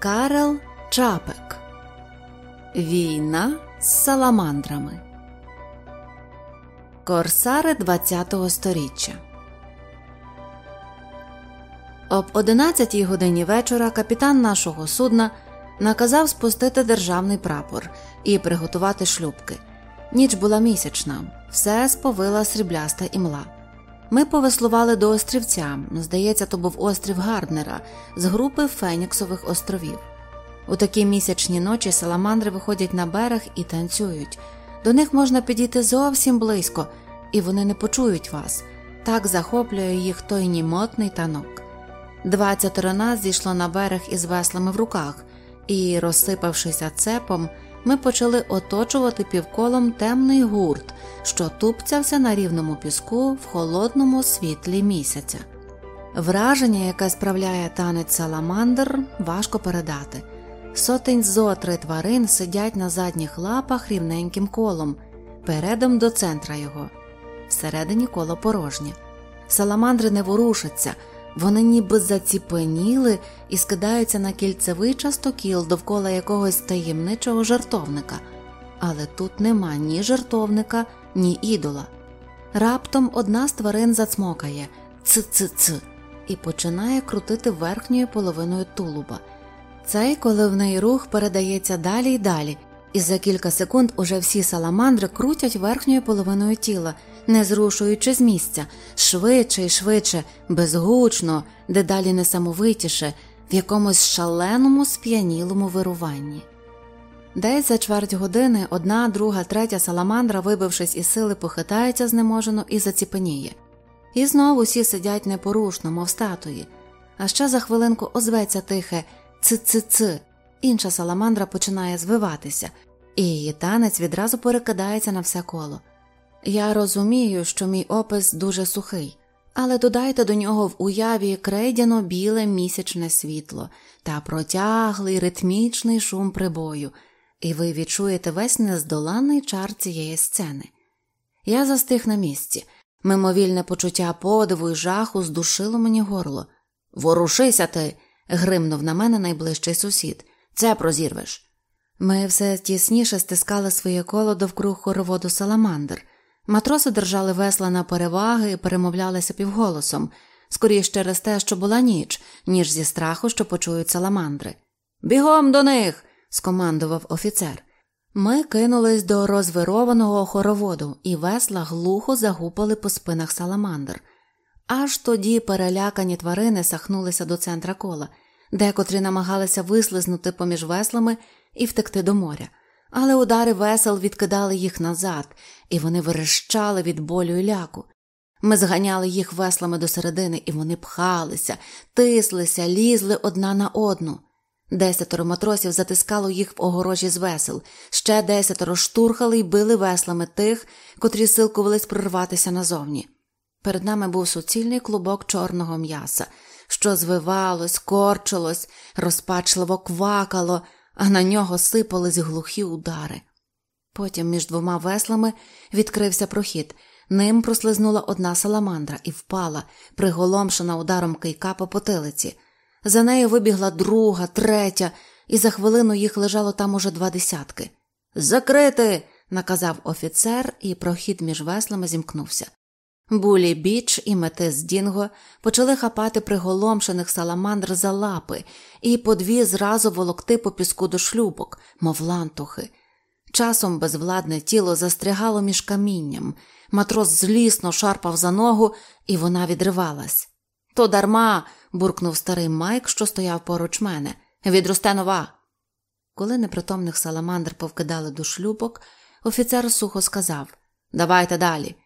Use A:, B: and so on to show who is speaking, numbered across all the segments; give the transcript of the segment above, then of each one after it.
A: Карел Чапек Війна з саламандрами. Корсари ХХ століття. Об 11 годині вечора капітан нашого судна наказав спустити державний прапор і приготувати шлюбки. Ніч була місячна, все сповила срібляста імла. Ми повеслували до острівця. Здається, то був острів Гарднера з групи Феніксових островів. У такі місячні ночі саламандри виходять на берег і танцюють. До них можна підійти зовсім близько, і вони не почують вас. Так захоплює їх той німотний танок. Двадцятеро нас зійшло на берег із веслами в руках, і, розсипавшися цепом, ми почали оточувати півколом темний гурт, що тупцявся на рівному піску в холодному світлі місяця. Враження, яке справляє танець саламандр, важко передати. Сотень зо три тварин сидять на задніх лапах рівненьким колом, передом до центра його. Всередині коло порожнє. Саламандри не ворушаться, вони ніби заціпеніли і скидаються на кільцевий частокіл довкола якогось таємничого жартовника, але тут нема ні жартовника, ні ідола. Раптом одна з тварин зацмокає ц-ц-ц і починає крутити верхньою половиною тулуба. Цей, коли в неї рух передається далі й далі, і за кілька секунд уже всі саламандри крутять верхньою половиною тіла, не зрушуючи з місця, швидше і швидше, безгучно, дедалі несамовитіше, в якомусь шаленому сп'янілому вируванні. Десь за чверть години одна, друга, третя саламандра, вибившись із сили, похитається знеможено і заціпеніє. І знову всі сидять непорушно, мов статуї, а ще за хвилинку озветься тихе ц-ц-ц, інша саламандра починає звиватися, і її танець відразу перекидається на все коло. Я розумію, що мій опис дуже сухий, але додайте до нього в уяві крейдяно біле місячне світло та протяглий ритмічний шум прибою, і ви відчуєте весь нездоланний чар цієї сцени. Я застиг на місці, мимовільне почуття подиву і жаху здушило мені горло. Ворушися ти. гримнув на мене найближчий сусід. Це прозірвеш. Ми все тісніше стискали своє коло довкруг хороводу саламандр. Матроси держали весла на переваги і перемовлялися півголосом, скоріш через те, що була ніч, ніж зі страху, що почують саламандри. Бігом до них. скомандував офіцер. Ми кинулись до розвированого хороводу, і весла глухо загупали по спинах саламандр. Аж тоді перелякані тварини сахнулися до центра кола, декотрі намагалися вислизнути поміж веслами і втекти до моря але удари весел відкидали їх назад, і вони верещали від болю і ляку. Ми зганяли їх веслами до середини, і вони пхалися, тислися, лізли одна на одну. Десятеро матросів затискало їх в огорожі з весел, ще десятеро штурхали й били веслами тих, котрі силкувались прорватися назовні. Перед нами був суцільний клубок чорного м'яса, що звивалось, корчилось, розпачливо квакало, а на нього сипались глухі удари. Потім між двома веслами відкрився прохід, ним прослизнула одна саламандра і впала, приголомшена ударом кийка по потилиці. За нею вибігла друга, третя, і за хвилину їх лежало там уже два десятки. Закрити. наказав офіцер, і прохід між веслами зімкнувся. Булі біч і метис Дінго почали хапати приголомшених саламандр за лапи і по дві зразу волокти по піску до шлюбок, мов лантухи. Часом безвладне тіло застрягало між камінням, матрос злісно шарпав за ногу, і вона відривалась. То дарма. буркнув старий Майк, що стояв поруч мене. Відросте нова. Коли непритомних саламандр повкидали до шлюбок, офіцер сухо сказав Давайте далі.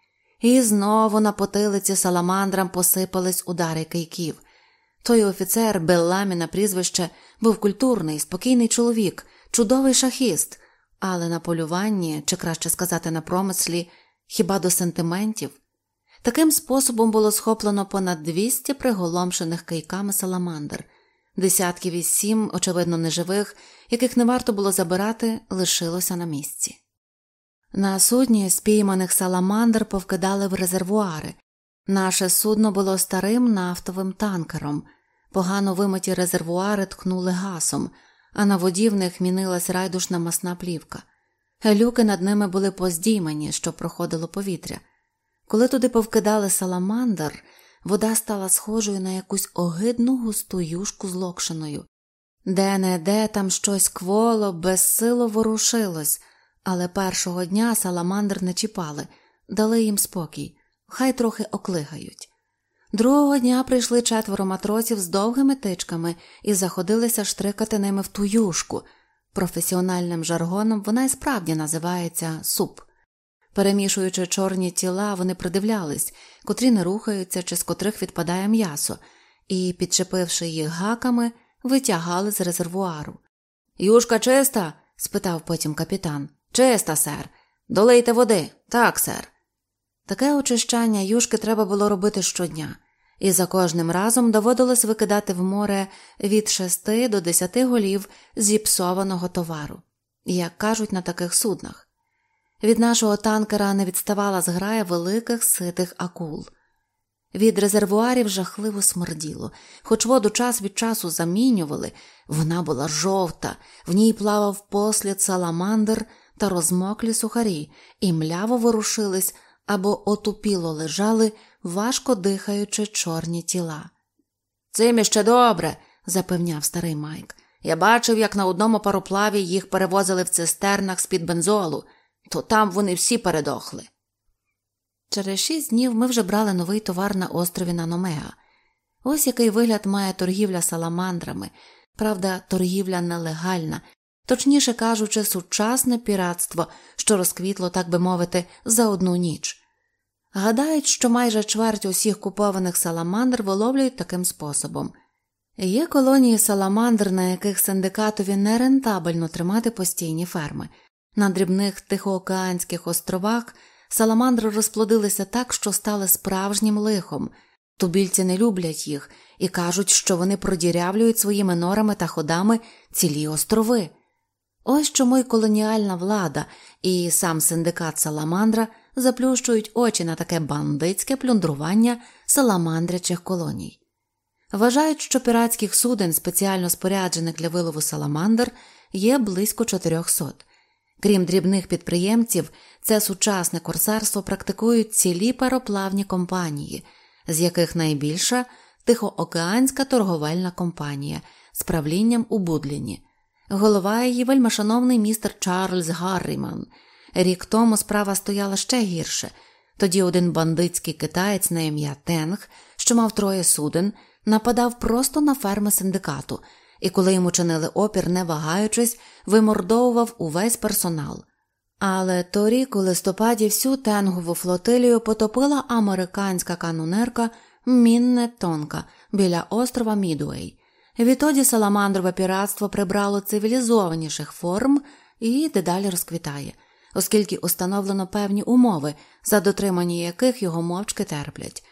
A: І знову на потилиці саламандрам посипались удари кийків. Той офіцер, Белламі на прізвище, був культурний, спокійний чоловік, чудовий шахіст, але на полюванні, чи краще сказати, на промислі, хіба до сентиментів. Таким способом було схоплено понад 200 приголомшених кийками саламандр, десятків із сім, очевидно, неживих, яких не варто було забирати, лишилося на місці. На судні спійманих саламандр повкидали в резервуари. Наше судно було старим нафтовим танкером. Погано вимиті резервуари ткнули гасом, а на воді в них мінилась райдушна масна плівка. Люки над ними були поздіймані, що проходило повітря. Коли туди повкидали саламандр, вода стала схожою на якусь огидну густу юшку з локшиною. Де не де там щось кволо, безсило ворушилось, але першого дня саламандр не чіпали, дали їм спокій, хай трохи оклигають. Другого дня прийшли четверо матросів з довгими тичками і заходилися штрикати ними в ту юшку. Професіональним жаргоном вона і справді називається суп. Перемішуючи чорні тіла, вони придивлялись, котрі не рухаються чи з котрих відпадає м'ясо, і, підчепивши їх гаками, витягали з резервуару. Юшка чиста? спитав потім капітан. Чиста, сер. Долийте води. Так, сер. Таке очищання юшки треба було робити щодня, і за кожним разом доводилось викидати в море від шести до десяти голів зіпсованого товару, як кажуть на таких суднах. Від нашого танкера не відставала зграя великих ситих акул. Від резервуарів жахливо смерділо, хоч воду час від часу замінювали, вона була жовта, в ній плавав послід саламандр та розмоклі сухарі, і мляво ворушились або отупіло лежали, важко дихаючи чорні тіла. Цим іще добре, запевняв старий Майк. Я бачив, як на одному пароплаві їх перевозили в цистернах з під бензолу, то там вони всі передохли. Через шість днів ми вже брали новий товар на острові Наномеа. Ось який вигляд має торгівля саламандрами, правда, торгівля нелегальна, точніше кажучи, сучасне піратство, що розквітло, так би мовити, за одну ніч. Гадають, що майже чверть усіх купованих саламандр виловлюють таким способом. Є колонії саламандр, на яких синдикатові нерентабельно тримати постійні ферми. На дрібних Тихоокеанських островах саламандри розплодилися так, що стали справжнім лихом. Тубільці не люблять їх і кажуть, що вони продірявлюють своїми норами та ходами цілі острови. Ось чому й колоніальна влада і сам синдикат Саламандра заплющують очі на таке бандитське плюндрування саламандрячих колоній. Вважають, що піратських суден, спеціально споряджених для вилову саламандр, є близько 400. Крім дрібних підприємців, це сучасне корсарство практикують цілі пароплавні компанії, з яких найбільша Тихоокеанська торговельна компанія з правлінням у Будліні. Голова її вельмишановний містер Чарльз Гарріман. Рік тому справа стояла ще гірше. Тоді один бандитський китаєць на ім'я Тенг, що мав троє суден, нападав просто на ферми синдикату, і коли йому чинили опір, не вагаючись, вимордовував увесь персонал. Але торік у листопаді всю тенгову флотилію потопила американська канонерка Мінне Тонка біля острова Мідуей. Відтоді саламандрове піратство прибрало цивілізованіших форм і дедалі розквітає, оскільки установлено певні умови, за дотримання яких його мовчки терплять.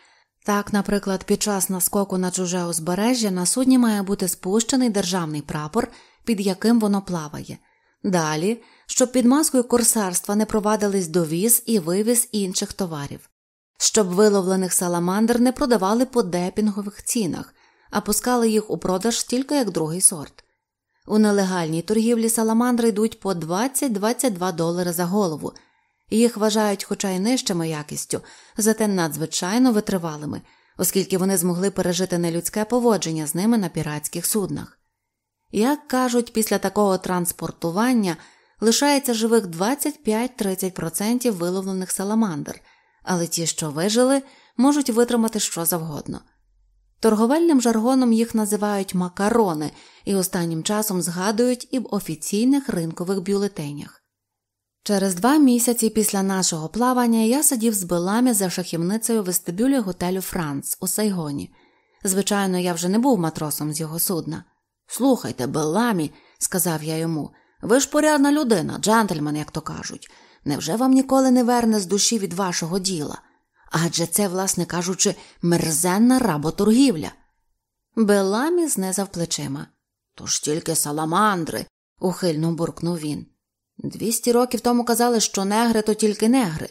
A: Так, наприклад, під час наскоку на чуже узбережжя на судні має бути спущений державний прапор, під яким воно плаває. Далі, щоб під маскою корсарства не провадились довіз і вивіз інших товарів, щоб виловлених саламандр не продавали по депінгових цінах а пускали їх у продаж тільки як другий сорт. У нелегальній торгівлі саламандри йдуть по 20-22 долари за голову, їх вважають, хоча й нижчими якістю, зате надзвичайно витривалими, оскільки вони змогли пережити нелюдське поводження з ними на піратських суднах. Як кажуть, після такого транспортування лишається живих 25-30% виловлених саламандр, але ті, що вижили, можуть витримати що завгодно. Торговельним жаргоном їх називають макарони і останнім часом згадують і в офіційних ринкових бюлетенях. Через два місяці після нашого плавання я сидів з Беламі за шахівницею вестибюлі готелю Франц у Сайгоні. Звичайно, я вже не був матросом з його судна. Слухайте, Беламі, сказав я йому, ви ж порядна людина, джентльмен, як то кажуть. Невже вам ніколи не верне з душі від вашого діла? Адже це, власне кажучи, мерзенна работоргівля. Беламі знизав плечима. То ж тільки саламандри, ухильно буркнув він. Двісті років тому казали, що негри то тільки негри.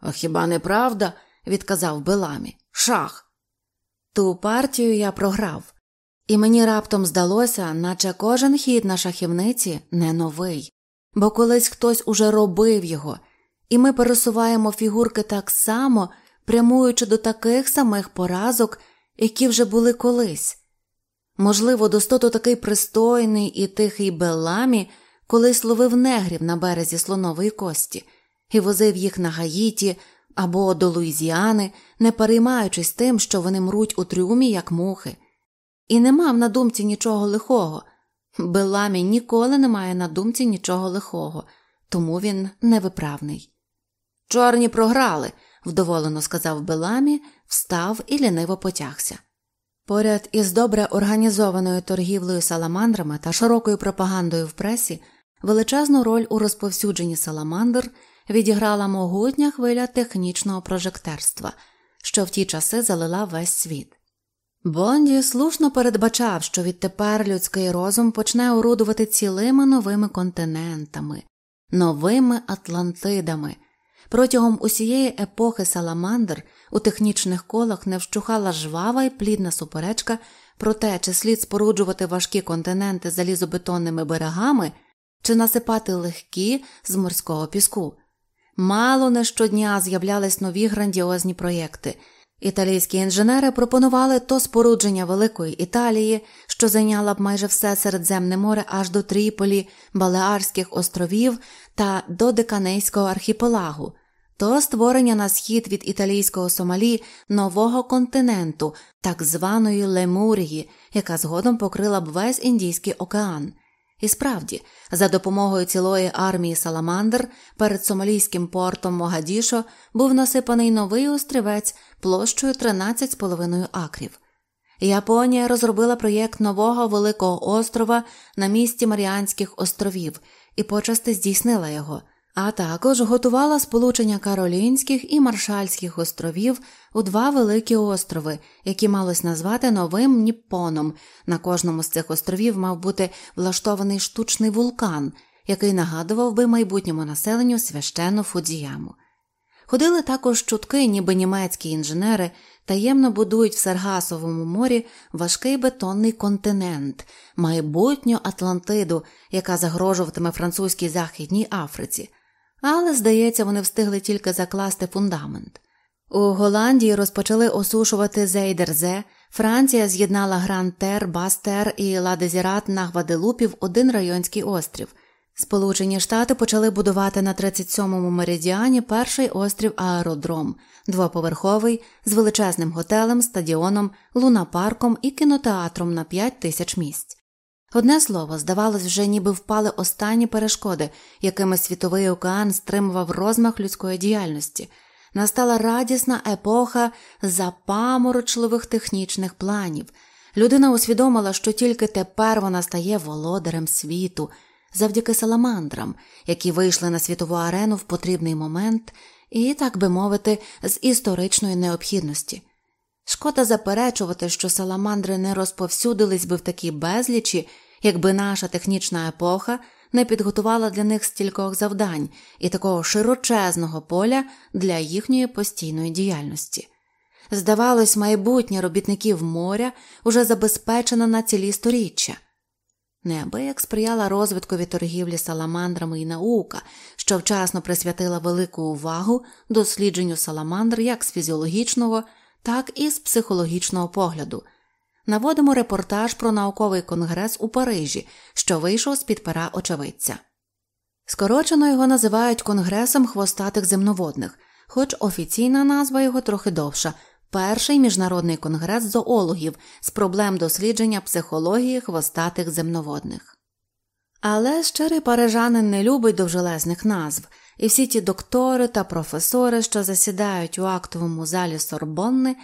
A: А хіба не правда? відказав Беламі. Шах. Ту партію я програв. І мені раптом здалося, наче кожен хід на шахівниці не новий, бо колись хтось уже робив його, і ми пересуваємо фігурки так само, прямуючи до таких самих поразок, які вже були колись. Можливо, достото такий пристойний і тихий Беламі колись ловив негрів на березі слонової кості і возив їх на Гаїті або до Луїзіани, не переймаючись тим, що вони мруть у трюмі, як мухи, і не мав на думці нічого лихого. Беламі ніколи не має на думці нічого лихого, тому він невиправний. Чорні програли, вдоволено сказав Беламі, встав і ліниво потягся. Поряд із добре організованою торгівлею саламандрами та широкою пропагандою в пресі величезну роль у розповсюдженні саламандр відіграла могутня хвиля технічного прожектерства, що в ті часи залила весь світ. Бонді слушно передбачав, що відтепер людський розум почне орудувати цілими новими континентами, новими Атлантидами. Протягом усієї епохи Саламандр у технічних колах не вщухала жвава і плідна суперечка про те, чи слід споруджувати важкі континенти залізобетонними берегами, чи насипати легкі з морського піску. Мало не щодня з'являлись нові грандіозні проєкти. Італійські інженери пропонували то спорудження Великої Італії, що зайняла б майже все Середземне море аж до Тріполі, Балеарських островів та до Деканейського архіпелагу, то створення на схід від італійського Сомалі нового континенту, так званої Лемурії, яка згодом покрила б весь Індійський океан. І справді, за допомогою цілої армії Саламандр перед сомалійським портом Могадішо був насипаний новий острівець площею 13,5 акрів. Японія розробила проєкт нового великого острова на місці Маріанських островів і почасти здійснила його а також готувала сполучення Каролінських і Маршальських островів у два великі острови, які малось назвати новим Ніппоном. На кожному з цих островів мав бути влаштований штучний вулкан, який нагадував би майбутньому населенню священну Фудзіяму. Ходили також чутки, ніби німецькі інженери таємно будують в Саргасовому морі важкий бетонний континент, майбутню Атлантиду, яка загрожуватиме французькій Західній Африці але, здається, вони встигли тільки закласти фундамент. У Голландії розпочали осушувати Зейдерзе, Франція з'єднала Гран-Тер, Бастер і Ладезірат на Гваделупі в один районський острів. Сполучені Штати почали будувати на 37-му меридіані перший острів Аеродром, двоповерховий, з величезним готелем, стадіоном, лунапарком і кінотеатром на 5 тисяч місць. Одне слово, здавалось, вже ніби впали останні перешкоди, якими світовий океан стримував розмах людської діяльності. Настала радісна епоха запаморочливих технічних планів. Людина усвідомила, що тільки тепер вона стає володарем світу, завдяки саламандрам, які вийшли на світову арену в потрібний момент і, так би мовити, з історичної необхідності. Шкода заперечувати, що саламандри не розповсюдились би в такій безлічі, якби наша технічна епоха не підготувала для них стількох завдань і такого широчезного поля для їхньої постійної діяльності. Здавалось, майбутнє робітників моря уже забезпечено на цілі сторіччя. Неабияк сприяла розвиткові торгівлі саламандрами і наука, що вчасно присвятила велику увагу дослідженню саламандр як з фізіологічного, так і з психологічного погляду наводимо репортаж про науковий конгрес у Парижі, що вийшов з під пера очевидця. Скорочено його називають Конгресом хвостатих земноводних, хоч офіційна назва його трохи довша перший міжнародний конгрес зоологів з проблем дослідження психології хвостатих земноводних. Але щирий парижанин не любить довжелезних назв, і всі ті доктори та професори, що засідають у актовому залі Сорбонни,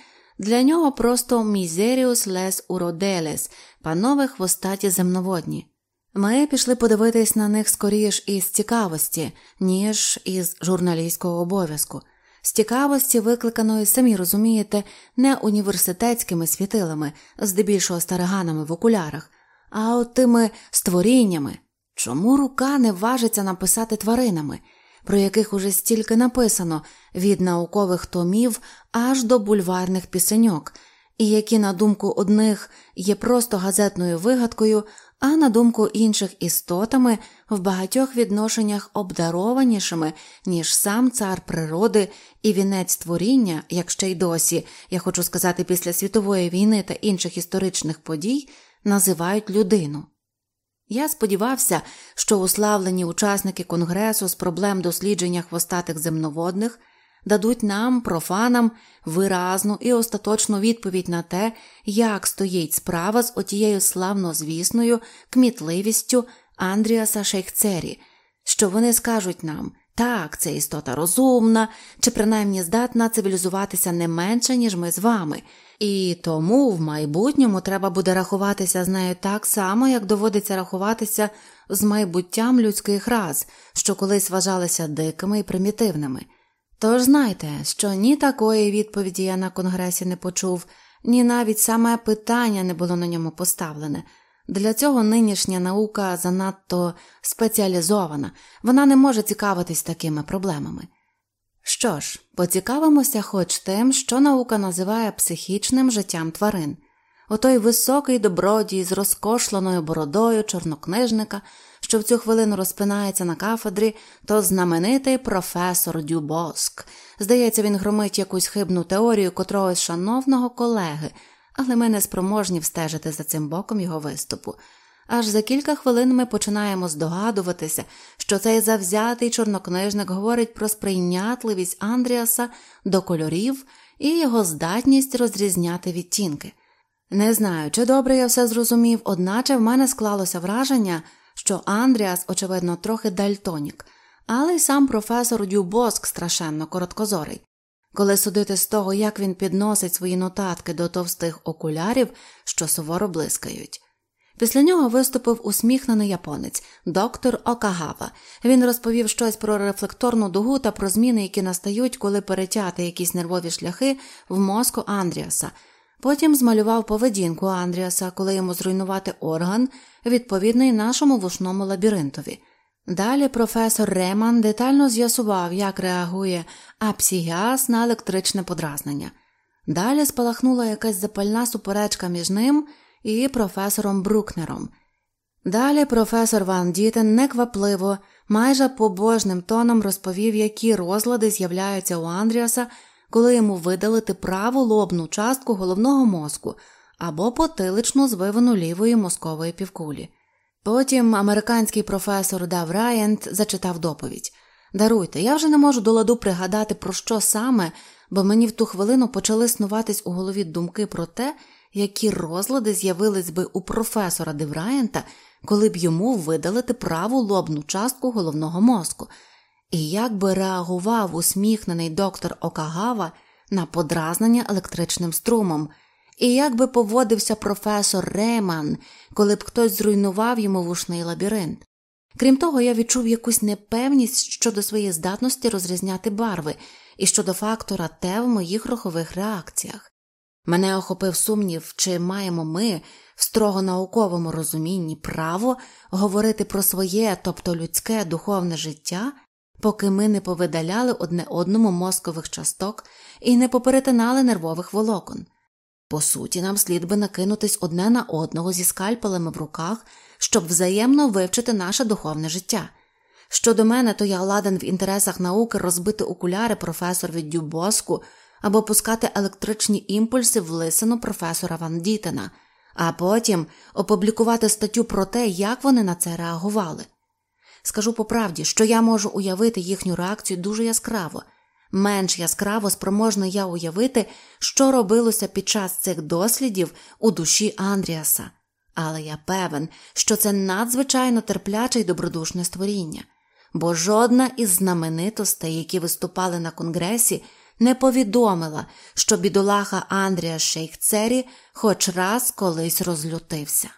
A: для нього просто messieurs les Urodèles, панове хвостаті земноводні. Ми пішли подивитись на них скоріш із цікавості, ніж із журналістського обов'язку, з цікавості, викликаної, самі розумієте, не університетськими світилами, здебільшого стариганами в окулярах, а от тими створіннями. Чому рука не важиться написати тваринами? Про яких уже стільки написано від наукових томів аж до бульварних пісеньок, і які, на думку одних, є просто газетною вигадкою, а на думку інших істотами в багатьох відношеннях обдарованішими, ніж сам цар природи і вінець творіння, як ще й досі, я хочу сказати, після світової війни та інших історичних подій, називають людину. Я сподівався, що уславлені учасники конгресу з проблем дослідження хвостатих земноводних дадуть нам, профанам, виразну і остаточну відповідь на те, як стоїть справа з отією славнозвісною кмітливістю Андріаса Шейхцері, що вони скажуть нам. Так, це істота розумна, чи принаймні здатна цивілізуватися не менше, ніж ми з вами, і тому в майбутньому треба буде рахуватися з нею так само, як доводиться рахуватися з майбуттям людських рас, що колись вважалися дикими і примітивними. Тож знайте, що ні такої відповіді я на конгресі не почув, ні навіть саме питання не було на ньому поставлене. Для цього нинішня наука занадто спеціалізована, вона не може цікавитись такими проблемами. Що ж, поцікавимося хоч тим, що наука називає психічним життям тварин. Отой високий добродій з розкошленою бородою чорнокнижника, що в цю хвилину розпинається на кафедрі, то знаменитий професор Дюбоск. Здається, він громить якусь хибну теорію котрогось шановного колеги, але ми не спроможні встежити за цим боком його виступу. Аж за кілька хвилин ми починаємо здогадуватися, що цей завзятий чорнокнижник говорить про сприйнятливість Андріаса до кольорів і його здатність розрізняти відтінки. Не знаю, чи добре я все зрозумів, одначе в мене склалося враження, що Андріас, очевидно, трохи дальтонік, але й сам професор Дюбоск страшенно короткозорий. Коли судити з того, як він підносить свої нотатки до товстих окулярів, що суворо блискають. Після нього виступив усміхнений японець, доктор Окагава. Він розповів щось про рефлекторну дугу та про зміни, які настають, коли перетяти якісь нервові шляхи в мозку Андріаса. Потім змалював поведінку Андріаса, коли йому зруйнувати орган, відповідний нашому вушному лабіринтові. Далі професор Реман детально з'ясував, як реагує апсігіаз на електричне подразнення. Далі спалахнула якась запальна суперечка між ним і професором Брукнером. Далі професор Ван Дітен неквапливо, майже побожним тоном розповів, які розлади з'являються у Андріаса, коли йому видалити праву лобну частку головного мозку або потиличну звивину лівої мозкової півкулі. Потім американський професор Дав Райент зачитав доповідь. Даруйте, я вже не можу до ладу пригадати, про що саме, бо мені в ту хвилину почали снуватись у голові думки про те, які розлади з'явились би у професора Девраєнта, коли б йому видалити праву лобну частку головного мозку, і як би реагував усміхнений доктор Окагава на подразнення електричним струмом, і як би поводився професор Реман, коли б хтось зруйнував йому вушний лабіринт. Крім того, я відчув якусь непевність щодо своєї здатності розрізняти барви і щодо фактора те в моїх рухових реакціях. Мене охопив сумнів, чи маємо ми в строго науковому розумінні право говорити про своє, тобто людське духовне життя, поки ми не повидаляли одне одному мозкових часток і не поперетинали нервових волокон. По суті, нам слід би накинутись одне на одного зі скальпелами в руках, щоб взаємно вивчити наше духовне життя. Щодо мене, то я ладен в інтересах науки розбити окуляри професорові Дюбоску або пускати електричні імпульси в лисину професора Ван Дітена, а потім опублікувати статтю про те, як вони на це реагували. Скажу по правді, що я можу уявити їхню реакцію дуже яскраво, менш яскраво спроможна я уявити, що робилося під час цих дослідів у душі Андріаса, але я певен, що це надзвичайно терпляче й добродушне створіння, бо жодна із знаменитостей, які виступали на конгресі, не повідомила, що бідолаха Андрія Шейхцері хоч раз колись розлютився.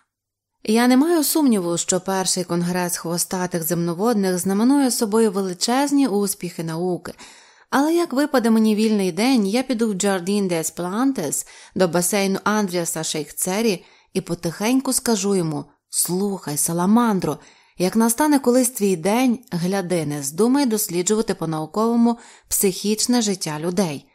A: Я не маю сумніву, що перший конгрес хвостатих земноводних знаменує собою величезні успіхи науки, але як випаде мені вільний день, я піду в Джардін Дес Плантес до басейну Андріаса Шейхцері і потихеньку скажу йому Слухай, Саламандро, як настане колись твій день, гляди, не здумай досліджувати по науковому психічне життя людей.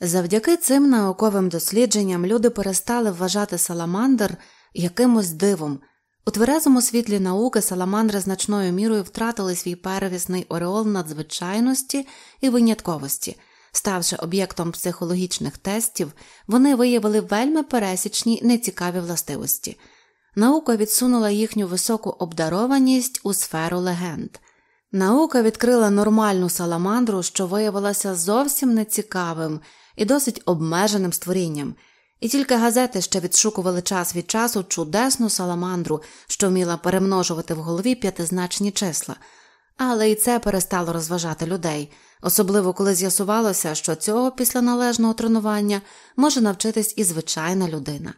A: Завдяки цим науковим дослідженням люди перестали вважати саламандр якимось дивом. У тверезому світлі науки саламандри значною мірою втратили свій перевісний ореол надзвичайності і винятковості. Ставши об'єктом психологічних тестів, вони виявили вельми пересічні нецікаві властивості. Наука відсунула їхню високу обдарованість у сферу легенд. Наука відкрила нормальну саламандру, що виявилася зовсім нецікавим і досить обмеженим створінням, і тільки газети ще відшукували час від часу чудесну саламандру, що вміла перемножувати в голові п'ятизначні числа, але і це перестало розважати людей, особливо коли з'ясувалося, що цього після належного тренування може навчитись і звичайна людина.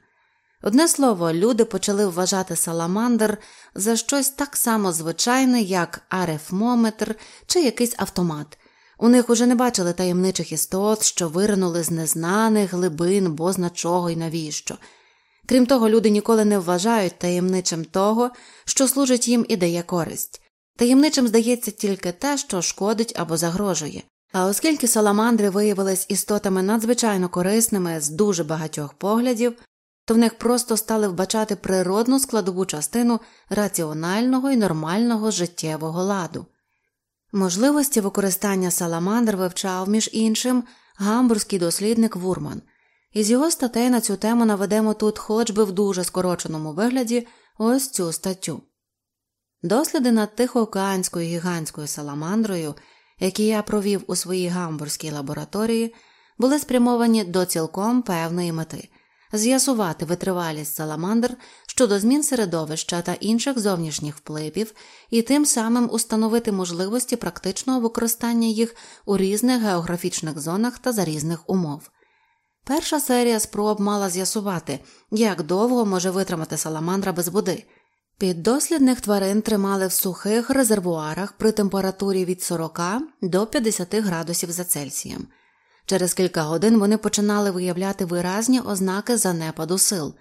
A: Одне слово, люди почали вважати саламандр за щось так само звичайне, як арифмометр чи якийсь автомат. У них уже не бачили таємничих істот, що виринули з незнаних глибин, бозна чого й навіщо. Крім того, люди ніколи не вважають таємничим того, що служить їм і дає користь. Таємничим здається тільки те, що шкодить або загрожує. А оскільки саламандри виявились істотами надзвичайно корисними з дуже багатьох поглядів, то в них просто стали вбачати природну складову частину раціонального і нормального життєвого ладу. Можливості використання саламандр вивчав, між іншим, гамбурзький дослідник Вурман. Із його статей на цю тему наведемо тут, хоч би в дуже скороченому вигляді, ось цю статтю. Досліди над Тихоокеанською гігантською саламандрою, які я провів у своїй гамбурзькій лабораторії, були спрямовані до цілком певної мети з'ясувати витривалість саламандр щодо змін середовища та інших зовнішніх впливів і тим самим установити можливості практичного використання їх у різних географічних зонах та за різних умов. Перша серія спроб мала з'ясувати, як довго може витримати саламандра без води. Піддослідних тварин тримали в сухих резервуарах при температурі від 40 до 50 градусів за Цельсієм. Через кілька годин вони починали виявляти виразні ознаки занепаду сил,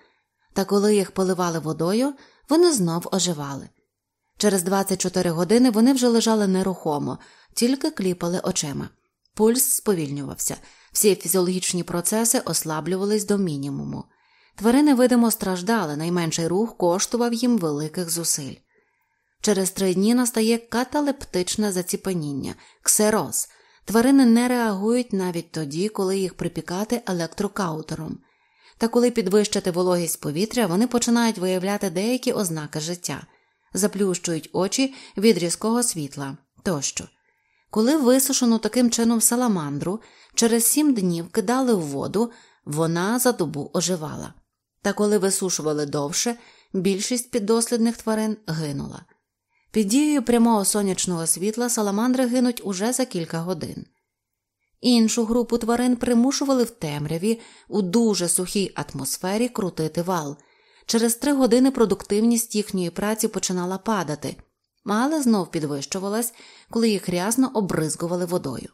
A: та коли їх поливали водою, вони знов оживали. Через 24 години вони вже лежали нерухомо, тільки кліпали очима. Пульс сповільнювався, всі фізіологічні процеси ослаблювались до мінімуму. Тварини, видимо, страждали, найменший рух коштував їм великих зусиль. Через три дні настає каталептичне заціпеніння, ксероз, Тварини не реагують навіть тоді, коли їх припікати електрокаутером. Та коли підвищити вологість повітря, вони починають виявляти деякі ознаки життя, заплющують очі від різкого світла тощо. Коли висушену таким чином саламандру, через сім днів кидали в воду, вона за добу оживала. Та коли висушували довше, більшість піддослідних тварин гинула. Під дією прямого сонячного світла саламандри гинуть уже за кілька годин. Іншу групу тварин примушували в темряві у дуже сухій атмосфері крутити вал. Через три години продуктивність їхньої праці починала падати, але знов підвищувалась, коли їх рясно обризгували водою.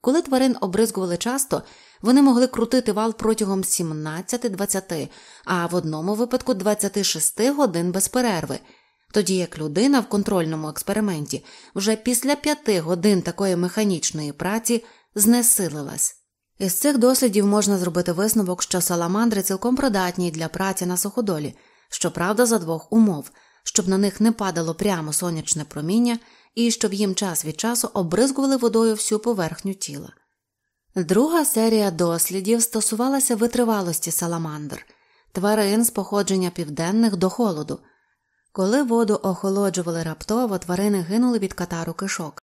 A: Коли тварин обризгували часто, вони могли крутити вал протягом 17-20, а в одному випадку 26 годин без перерви тоді як людина в контрольному експерименті вже після п'яти годин такої механічної праці знесилилась. Із цих дослідів можна зробити висновок, що саламандри цілком придатні для праці на суходолі, щоправда, за двох умов, щоб на них не падало прямо сонячне проміння і щоб їм час від часу обризгували водою всю поверхню тіла. Друга серія дослідів стосувалася витривалості саламандр, тварин з походження південних до холоду. Коли воду охолоджували раптово, тварини гинули від катару кишок,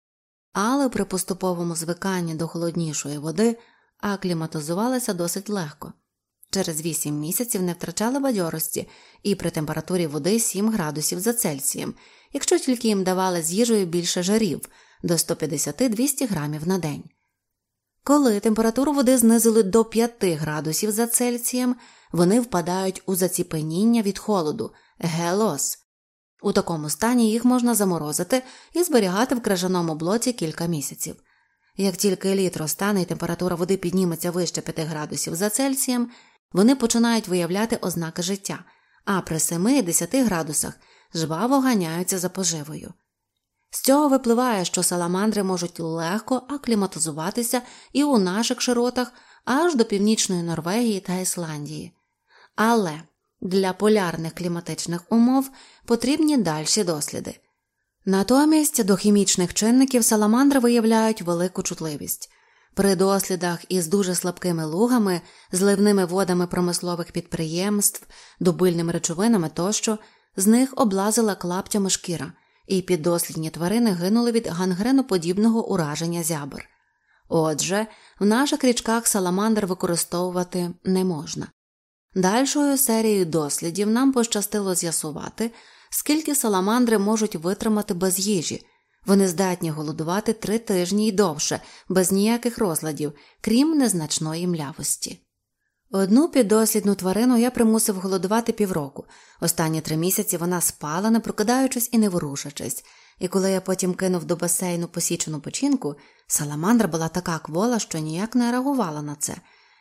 A: але при поступовому звиканні до холоднішої води акліматизувалися досить легко. Через 8 місяців не втрачали бадьорості і при температурі води 7 градусів за Цельсієм, якщо тільки їм давали з їжею більше жарів до 150-200 грамів на день. Коли температуру води знизили до 5 градусів за Цельсієм, вони впадають у заціпеніння від холоду гелос. У такому стані їх можна заморозити і зберігати в крижаному блоці кілька місяців. Як тільки літ розтане і температура води підніметься вище 5 градусів за Цельсієм, вони починають виявляти ознаки життя, а при 7-10 градусах жваво ганяються за поживою. З цього випливає, що саламандри можуть легко акліматизуватися і у наших широтах, аж до північної Норвегії та Ісландії. Але для полярних кліматичних умов потрібні дальші досліди. Натомість до хімічних чинників саламандри виявляють велику чутливість. При дослідах із дуже слабкими лугами, зливними водами промислових підприємств, добильними речовинами тощо, з них облазила клаптями шкіра, і піддослідні тварини гинули від гангреноподібного ураження зябр. Отже, в наших річках саламандр використовувати не можна. Дальшою серією дослідів нам пощастило з'ясувати, скільки саламандри можуть витримати без їжі. Вони здатні голодувати три тижні й довше, без ніяких розладів, крім незначної млявості. Одну піддослідну тварину я примусив голодувати півроку. Останні три місяці вона спала, не прокидаючись і не ворушачись, і коли я потім кинув до басейну посічену печінку, саламандра була така квола, що ніяк не реагувала на це,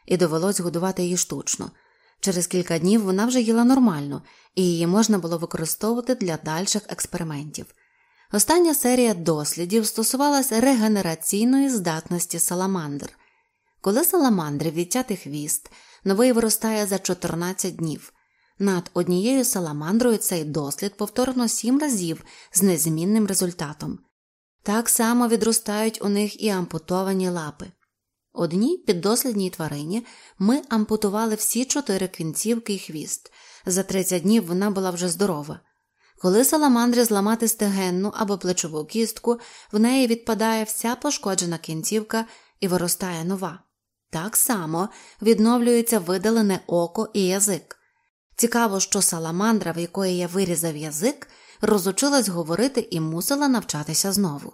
A: і довелось годувати її штучно. Через кілька днів вона вже їла нормально, і її можна було використовувати для дальших експериментів. Остання серія дослідів стосувалася регенераційної здатності саламандр. Коли саламандри відтяти хвіст, новий виростає за 14 днів. Над однією саламандрою цей дослід повторно сім разів з незмінним результатом. Так само відростають у них і ампутовані лапи. Одній піддослідній тварині ми ампутували всі чотири кінцівки і хвіст. За 30 днів вона була вже здорова. Коли саламандрі зламати стегенну або плечову кістку, в неї відпадає вся пошкоджена кінцівка і виростає нова. Так само відновлюється видалене око і язик. Цікаво, що саламандра, в якої я вирізав язик, розучилась говорити і мусила навчатися знову.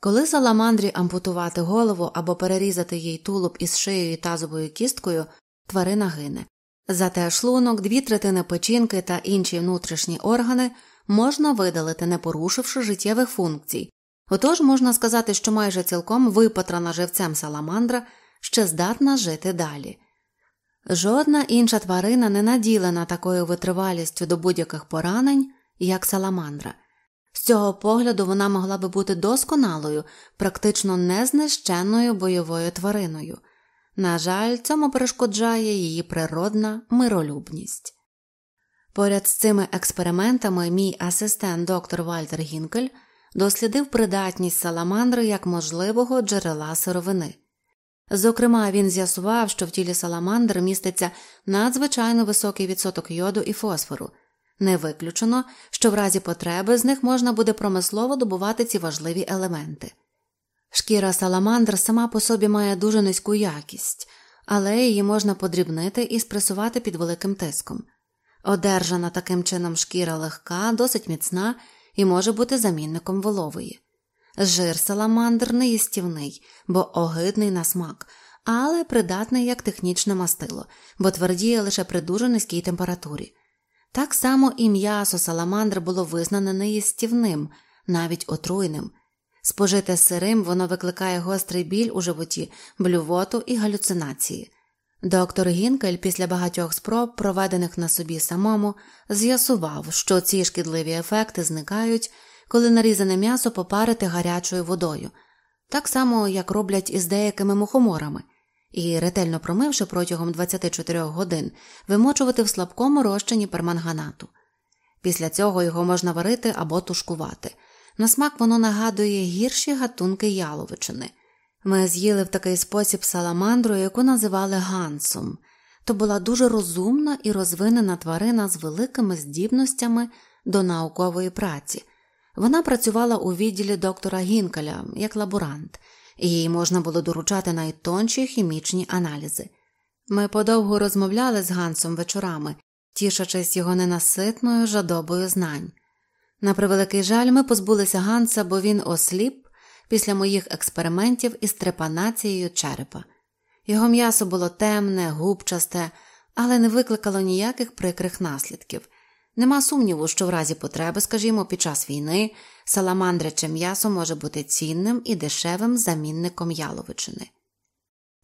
A: Коли саламандрі ампутувати голову або перерізати їй тулуб із шиєю і тазовою кісткою, тварина гине. Зате шлунок, дві третини печінки та інші внутрішні органи можна видалити, не порушивши життєвих функцій. Отож можна сказати, що майже цілком випатрана живцем саламандра ще здатна жити далі. Жодна інша тварина не наділена такою витривалістю до будь-яких поранень, як саламандра. З цього погляду вона могла би бути досконалою, практично незнищенною бойовою твариною. На жаль, цьому перешкоджає її природна миролюбність. Поряд з цими експериментами мій асистент доктор Вальтер Гінкель дослідив придатність саламандри як можливого джерела сировини. Зокрема, він з'ясував, що в тілі саламандр міститься надзвичайно високий відсоток йоду і фосфору. Не виключено, що в разі потреби з них можна буде промислово добувати ці важливі елементи. Шкіра саламандр сама по собі має дуже низьку якість, але її можна подрібнити і спресувати під великим тиском. Одержана таким чином шкіра легка, досить міцна і може бути замінником волової. Жир саламандр не їстівний, бо огидний на смак, але придатний як технічне мастило, бо твердіє лише при дуже низькій температурі. Так само і м'ясо саламандр було визнане неїстівним, навіть отруйним. Спожите сирим воно викликає гострий біль у животі, блювоту і галюцинації. Доктор Гінкель після багатьох спроб, проведених на собі самому, з'ясував, що ці шкідливі ефекти зникають, коли нарізане м'ясо попарити гарячою водою, так само, як роблять із деякими мухоморами, і, ретельно промивши протягом 24 годин, вимочувати в слабкому розчині перманганату. Після цього його можна варити або тушкувати. На смак воно нагадує гірші гатунки яловичини. Ми з'їли в такий спосіб саламандру, яку називали гансом. То була дуже розумна і розвинена тварина з великими здібностями до наукової праці. Вона працювала у відділі доктора Гінкеля як лаборант, їй можна було доручати найтонші хімічні аналізи. Ми подовго розмовляли з Гансом вечорами, тішачись його ненаситною жадобою знань. На превеликий жаль, ми позбулися Ганса, бо він осліп після моїх експериментів із трепанацією черепа. Його м'ясо було темне, губчасте, але не викликало ніяких прикрих наслідків. Нема сумніву, що в разі потреби, скажімо, під час війни саламандряче м'ясо може бути цінним і дешевим замінником яловичини.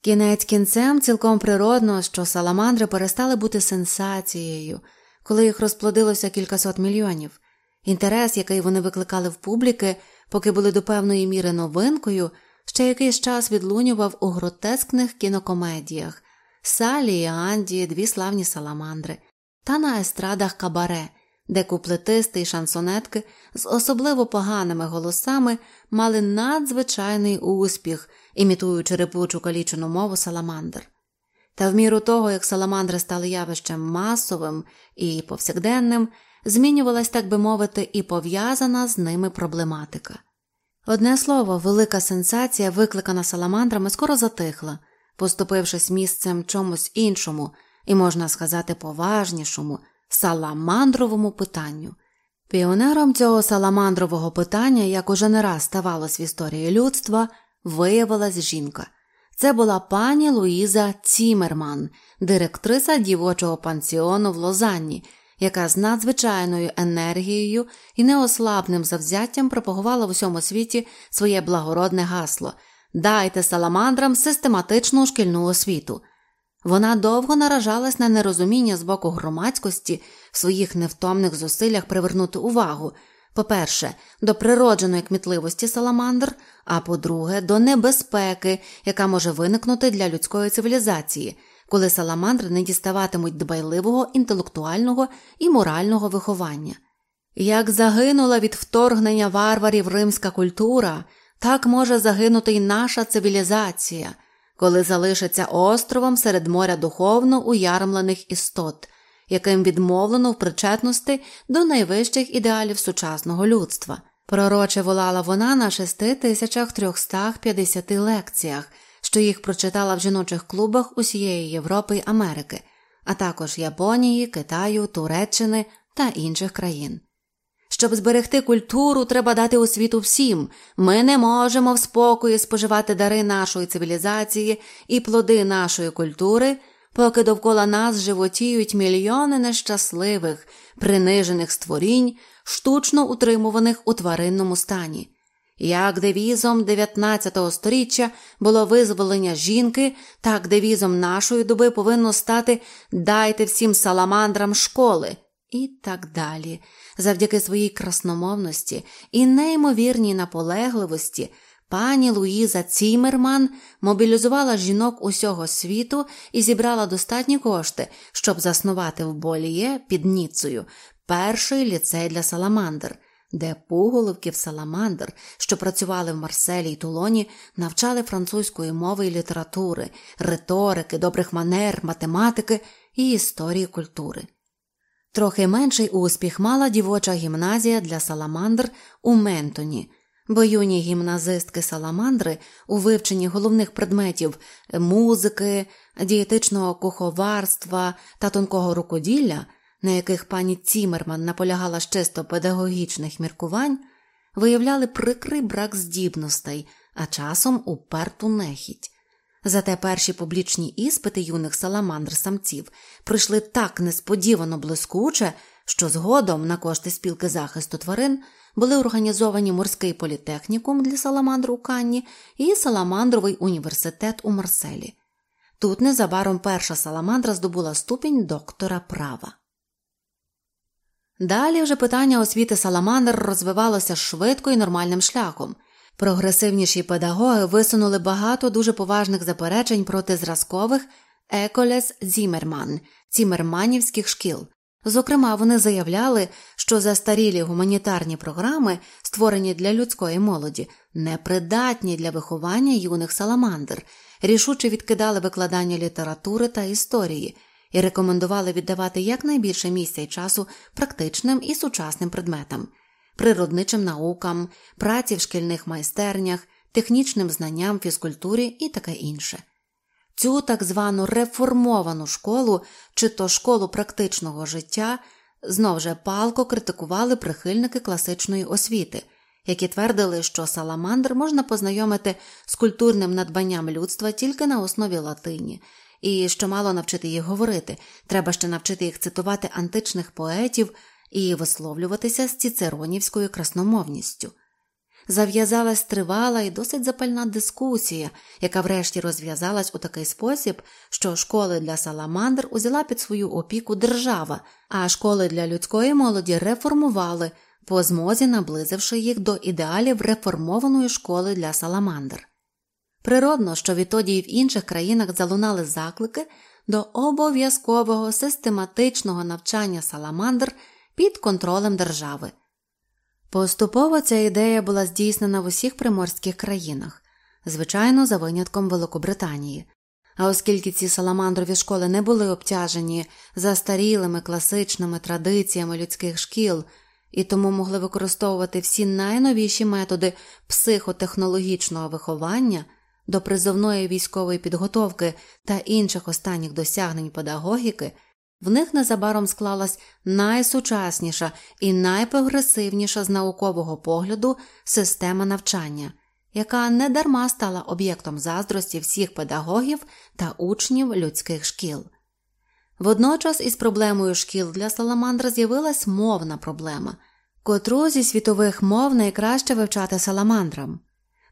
A: Кінець кінцем цілком природно, що саламандри перестали бути сенсацією, коли їх розплодилося кількасот мільйонів. Інтерес, який вони викликали в публіки, поки були до певної міри новинкою, ще якийсь час відлунював у гротескних кінокомедіях Салі і Анді, дві славні саламандри, та на естрадах кабаре, де куплетисти й шансонетки з особливо поганими голосами мали надзвичайний успіх, імітуючи репучу калічену мову саламандр. Та в міру того, як саламандри стали явищем масовим і повсякденним, змінювалась, так би мовити, і пов'язана з ними проблематика. Одне слово, велика сенсація, викликана саламандрами, скоро затихла, поступившись місцем чомусь іншому і, можна сказати, поважнішому саламандровому питанню. Піонером цього саламандрового питання, як уже не раз ставалось в історії людства, виявилась жінка. Це була пані Луїза Цімерман, директриса дівочого пансіону в Лозанні, яка з надзвичайною енергією і неослабним завзяттям пропагувала в усьому світі своє благородне гасло Дайте саламандрам систематичну шкільну освіту. Вона довго наражалась на нерозуміння з боку громадськості в своїх невтомних зусиллях привернути увагу. По-перше, до природженої кмітливості саламандр, а по-друге, до небезпеки, яка може виникнути для людської цивілізації, коли саламандри не діставатимуть дбайливого інтелектуального і морального виховання. Як загинула від вторгнення варварів римська культура, так може загинути й наша цивілізація, коли залишиться островом серед моря духовно уярмлених істот, яким відмовлено в причетності до найвищих ідеалів сучасного людства. Пророче волала вона на 6350 лекціях, що їх прочитала в жіночих клубах усієї Європи й Америки, а також Японії, Китаю, Туреччини та інших країн. Щоб зберегти культуру, треба дати освіту всім. Ми не можемо в спокої споживати дари нашої цивілізації і плоди нашої культури, поки довкола нас животіють мільйони нещасливих, принижених створінь, штучно утримуваних у тваринному стані. Як девізом 19 століття було визволення жінки, так девізом нашої доби повинно стати Дайте всім саламандрам школи і так далі. Завдяки своїй красномовності і неймовірній наполегливості. Пані Луїза Цімерман мобілізувала жінок усього світу і зібрала достатні кошти, щоб заснувати в Боліє під Ніцею перший ліцей для саламандр, де пуголовків саламандр, що працювали в Марселі й Тулоні, навчали французької мови і літератури, риторики, добрих манер, математики і історії культури. Трохи менший успіх мала дівоча гімназія для саламандр у Ментоні, бо юні гімназистки саламандри у вивченні головних предметів музики, дієтичного куховарства та тонкого рукоділля, на яких пані Цімерман наполягала з чисто педагогічних міркувань, виявляли прикрий брак здібностей, а часом уперту нехідь. Зате перші публічні іспити юних саламандр самців пройшли так несподівано блискуче, що згодом на кошти спілки захисту тварин були організовані морський політехнікум для саламандр у Канні і Саламандровий університет у Марселі. Тут незабаром перша саламандра здобула ступінь доктора права. Далі вже питання освіти саламандр розвивалося швидко і нормальним шляхом. Прогресивніші педагоги висунули багато дуже поважних заперечень проти зразкових Écoles Zimmermann, цімерманівських шкіл. Зокрема, вони заявляли, що застарілі гуманітарні програми, створені для людської молоді, непридатні для виховання юних саламандр, рішуче відкидали викладання літератури та історії і рекомендували віддавати якнайбільше місця й часу практичним і сучасним предметам природничим наукам, праці в шкільних майстернях, технічним знанням, фізкультурі і таке інше. Цю так звану реформовану школу чи то школу практичного життя знов же палко критикували прихильники класичної освіти, які твердили, що саламандр можна познайомити з культурним надбанням людства тільки на основі латині, і що мало навчити їх говорити, треба ще навчити їх цитувати античних поетів, і висловлюватися з цицеронівською красномовністю. Зав'язалась тривала і досить запальна дискусія, яка врешті розв'язалась у такий спосіб, що школи для саламандр узяла під свою опіку держава, а школи для людської молоді реформували, по змозі наблизивши їх до ідеалів реформованої школи для саламандр. Природно, що відтоді і в інших країнах залунали заклики до обов'язкового систематичного навчання саламандр під контролем держави. Поступово ця ідея була здійснена в усіх приморських країнах, звичайно, за винятком Великобританії. А оскільки ці саламандрові школи не були обтяжені застарілими класичними традиціями людських шкіл і тому могли використовувати всі найновіші методи психотехнологічного виховання до призовної військової підготовки та інших останніх досягнень педагогіки, в них незабаром склалась найсучасніша і найпрогресивніша з наукового погляду система навчання, яка недарма стала об'єктом заздрості всіх педагогів та учнів людських шкіл. Водночас із проблемою шкіл для Саламандра з'явилась мовна проблема, котру зі світових мов найкраще вивчати саламандрам.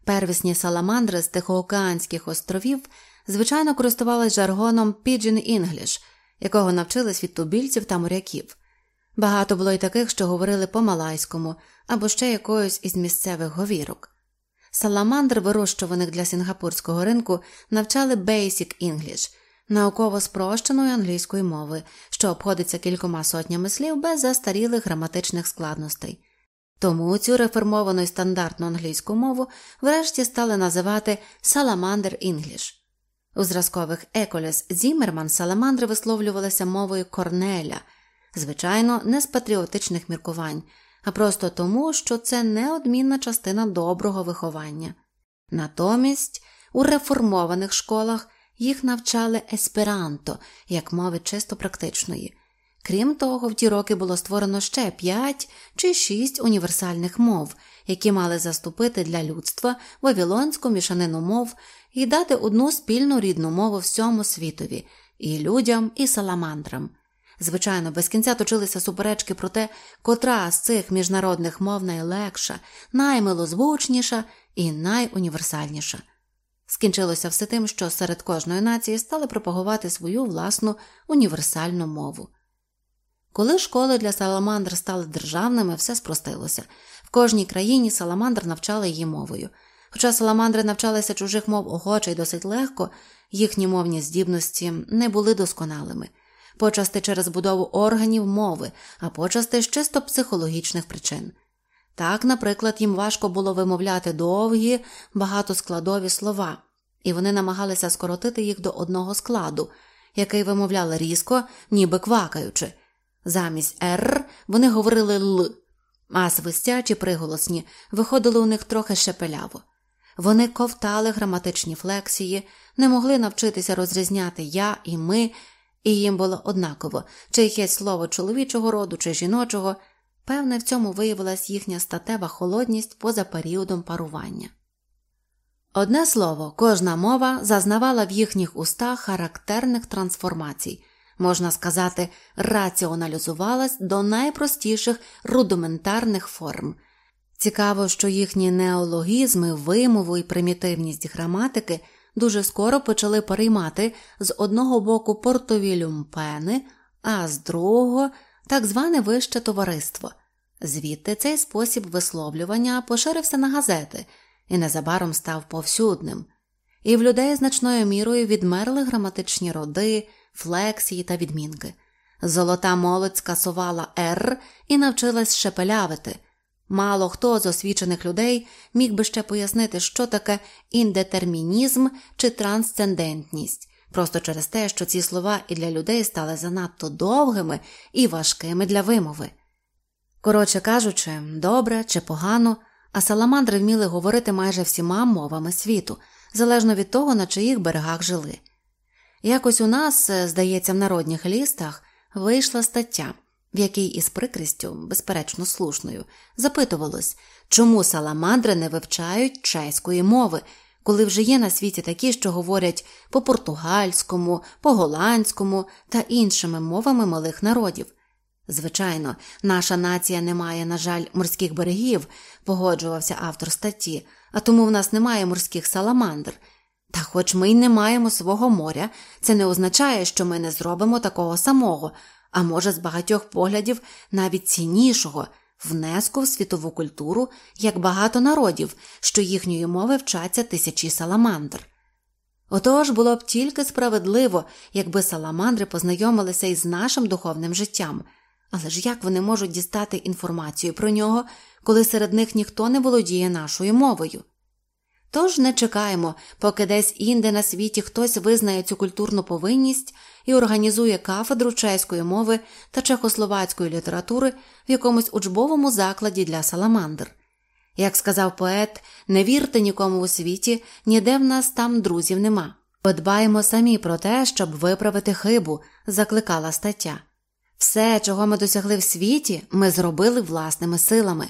A: Первісні саламандри з Тихоокеанських островів, звичайно, користувались жаргоном Pidgin English, якого навчились від тубільців та моряків. Багато було й таких, що говорили по малайському або ще якоюсь із місцевих говірок. Саламандр, вирощуваних для сінгапурського ринку, навчали Basic English, науково спрощеної англійської мови, що обходиться кількома сотнями слів без застарілих граматичних складностей. Тому цю реформовану і стандартну англійську мову врешті стали називати Salamander English. У зразкових Écoles Zimmermann саламандри висловлювалися мовою Корнеля, звичайно, не з патріотичних міркувань, а просто тому, що це неодмінна частина доброго виховання. Натомість у реформованих школах їх навчали есперанто, як мови чисто практичної. Крім того, в ті роки було створено ще п'ять чи шість універсальних мов, які мали заступити для людства вавілонську мішанину мов і дати одну спільну рідну мову всьому світові і людям, і саламандрам. Звичайно, без кінця точилися суперечки про те, котра з цих міжнародних мов найлегша, наймилозвучніша і найуніверсальніша. Скінчилося все тим, що серед кожної нації стали пропагувати свою власну універсальну мову. Коли школи для саламандр стали державними, все спростилося. В кожній країні саламандр навчали її мовою. Хоча саламандри навчалися чужих мов охоче й досить легко, їхні мовні здібності не були досконалими, почасти через будову органів мови, а почасти з чисто психологічних причин. Так, наприклад, їм важко було вимовляти довгі, багатоскладові слова, і вони намагалися скоротити їх до одного складу, який вимовляли різко, ніби квакаючи. Замість «р» вони говорили Л, а свистячі приголосні виходили у них трохи шепеляво. Вони ковтали граматичні флексії, не могли навчитися розрізняти я і ми, і їм було однаково, чи якесь слово чоловічого роду, чи жіночого. Певне, в цьому виявилась їхня статева холодність поза періодом парування. Одне слово, кожна мова зазнавала в їхніх устах характерних трансформацій, можна сказати, раціоналізувалась до найпростіших рудиментарних форм. Цікаво, що їхні неологізми, вимову і примітивність граматики дуже скоро почали переймати з одного боку портові люмпени, а з другого так зване вище товариство. Звідти цей спосіб висловлювання поширився на газети і незабаром став повсюдним, і в людей значною мірою відмерли граматичні роди, флексії та відмінки. Золота молодь скасувала «р» і навчилась шепелявити. Мало хто з освічених людей міг би ще пояснити, що таке індетермінізм чи трансцендентність, просто через те, що ці слова і для людей стали занадто довгими і важкими для вимови. Коротше кажучи, добре чи погано, а саламандри вміли говорити майже всіма мовами світу, залежно від того, на чиїх берегах жили. Якось у нас, здається, в народних лістах вийшла стаття в якій із прикрістю, безперечно слушною, запитувалось, чому саламандри не вивчають чеської мови, коли вже є на світі такі, що говорять по португальському, по голландському та іншими мовами малих народів. Звичайно, наша нація не має, на жаль, морських берегів, погоджувався автор статті, а тому в нас немає морських саламандр. Та хоч ми й не маємо свого моря, це не означає, що ми не зробимо такого самого, а може, з багатьох поглядів навіть ціннішого внеску в світову культуру як багато народів, що їхньої мови вчаться тисячі саламандр. Отож було б тільки справедливо, якби саламандри познайомилися із нашим духовним життям, але ж як вони можуть дістати інформацію про нього, коли серед них ніхто не володіє нашою мовою? Тож не чекаємо, поки десь інде на світі хтось визнає цю культурну повинність і організує кафедру чеської мови та чехословацької літератури в якомусь учбовому закладі для саламандр. Як сказав поет, не вірте нікому у світі, ніде в нас там друзів нема. Подбаємо самі про те, щоб виправити хибу, закликала стаття. Все, чого ми досягли в світі, ми зробили власними силами.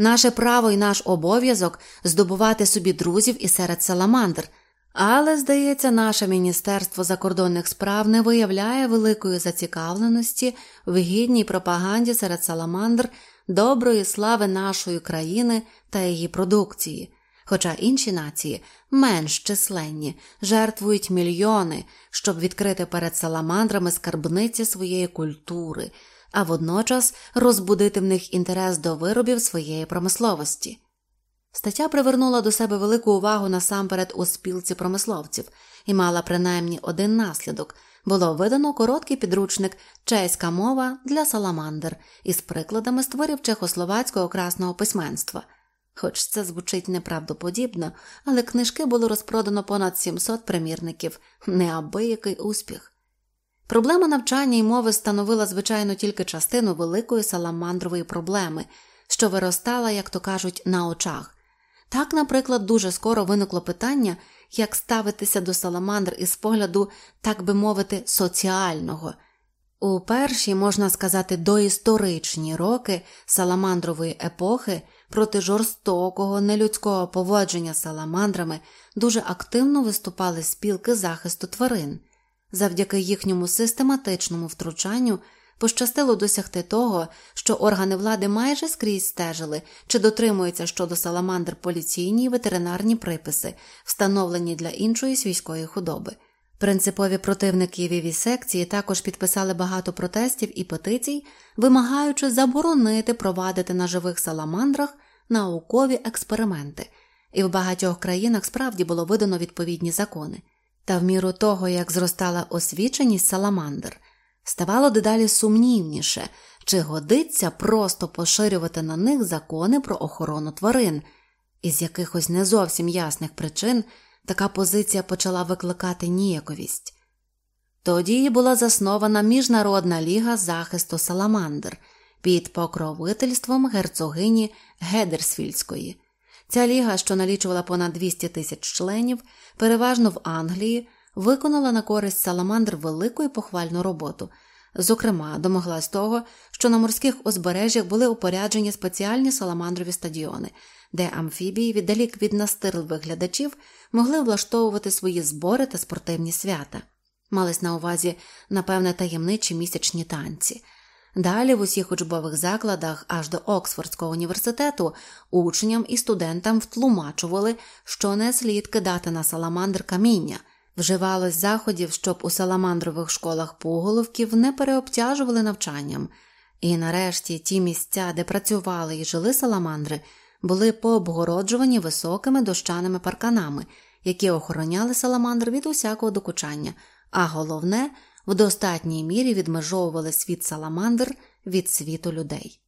A: Наше право і наш обов'язок здобувати собі друзів і серед саламандр. Але, здається, наше Міністерство закордонних справ не виявляє великої зацікавленості в гідній пропаганді серед саламандр доброї слави нашої країни та її продукції, хоча інші нації, менш численні, жертвують мільйони, щоб відкрити перед саламандрами скарбниці своєї культури, а водночас розбудити в них інтерес до виробів своєї промисловості. Стаття привернула до себе велику увагу насамперед у спілці промисловців і мала принаймні один наслідок було видано короткий підручник Чеська мова для саламандр із прикладами створів чехословацького красного письменства. Хоч це звучить неправдоподібно, але книжки було розпродано понад 700 примірників, неабиякий успіх. Проблема навчання і мови становила, звичайно, тільки частину великої саламандрової проблеми, що виростала, як то кажуть, на очах. Так, наприклад, дуже скоро виникло питання, як ставитися до саламандр із погляду, так би мовити, соціального. У перші, можна сказати, доісторичні роки саламандрової епохи проти жорстокого нелюдського поводження саламандрами дуже активно виступали спілки захисту тварин. Завдяки їхньому систематичному втручанню пощастило досягти того, що органи влади майже скрізь стежили, чи дотримуються щодо саламандр поліційні ветеринарні приписи, встановлені для іншої свійської худоби. Принципові противники вівісекції також підписали багато протестів і петицій, вимагаючи заборонити провадити на живих саламандрах наукові експерименти, і в багатьох країнах справді було видано відповідні закони. Та в міру того, як зростала освіченість саламандр, ставало дедалі сумнівніше, чи годиться просто поширювати на них закони про охорону тварин, із якихось не зовсім ясних причин така позиція почала викликати ніяковість. Тоді була заснована Міжнародна ліга захисту Саламандр під покровительством герцогині Гедерсфільської. Ця ліга, що налічувала понад 200 тисяч членів, переважно в Англії, виконала на користь Саламандр велику і похвальну роботу. Зокрема, домоглась того, що на морських узбережжях були упоряджені спеціальні саламандрові стадіони, де амфібії, віддалік від настирливих глядачів, могли влаштовувати свої збори та спортивні свята. Мались на увазі, напевне, таємничі місячні танці. Далі в усіх учбових закладах аж до Оксфордського університету учням і студентам втлумачували, що не слід кидати на саламандр каміння. Вживалось заходів, щоб у саламандрових школах поголовків не переобтяжували навчанням, і нарешті ті місця, де працювали і жили саламандри, були пообгороджувані високими дощаними парканами, які охороняли саламандр від усякого докучання, а головне, в достатній мірі відмежовували світ саламандр від світу людей.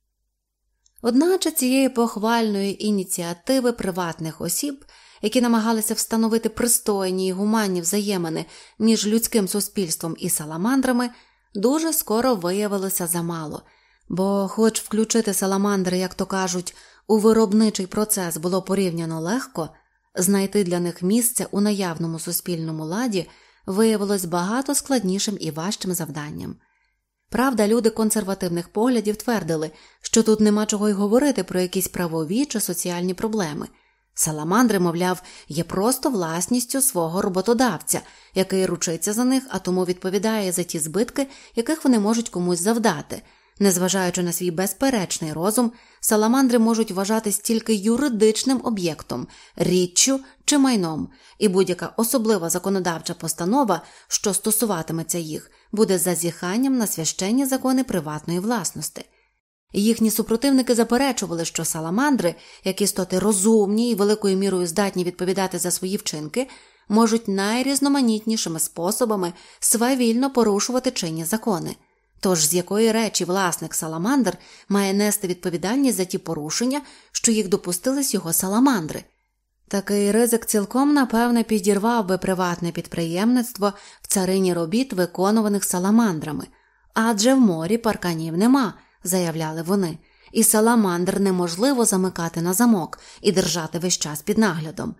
A: Одначе цієї похвальної ініціативи приватних осіб які намагалися встановити пристойні й гуманні взаємини між людським суспільством і саламандрами, дуже скоро виявилося замало, бо, хоч включити саламандри, як то кажуть, у виробничий процес було порівняно легко, знайти для них місце у наявному суспільному ладі виявилось багато складнішим і важчим завданням. Правда, люди консервативних поглядів твердили, що тут нема чого й говорити про якісь правові чи соціальні проблеми. Саламандри, мовляв, є просто власністю свого роботодавця, який ручиться за них, а тому відповідає за ті збитки, яких вони можуть комусь завдати. Незважаючи на свій безперечний розум, саламандри можуть вважатись тільки юридичним об'єктом, річчю чи майном, і будь-яка особлива законодавча постанова, що стосуватиметься їх, буде зазіханням на священні закони приватної власності. Їхні супротивники заперечували, що саламандри, як істоти розумні і великою мірою здатні відповідати за свої вчинки, можуть найрізноманітнішими способами свавільно порушувати чинні закони. Тож з якої речі власник саламандр має нести відповідальність за ті порушення, що їх допустились його саламандри. Такий ризик цілком, напевне, підірвав би приватне підприємництво в царині робіт, виконуваних саламандрами, адже в морі парканів нема, заявляли вони, і саламандр неможливо замикати на замок і держати весь час під наглядом.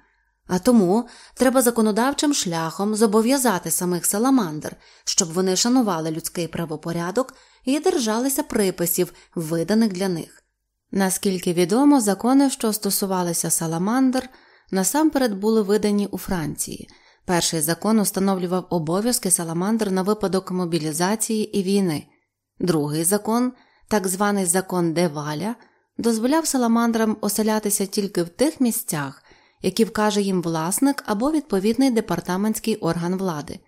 A: А тому треба законодавчим шляхом зобов'язати самих саламандр, щоб вони шанували людський правопорядок і держалися приписів, виданих для них. Наскільки відомо, закони, що стосувалися саламандр, насамперед були видані у Франції. Перший закон установлював обов'язки саламандр на випадок мобілізації і війни, другий закон, так званий закон Деваля, дозволяв саламандрам оселятися тільки в тих місцях які вкаже їм власник або відповідний департаментський орган влади.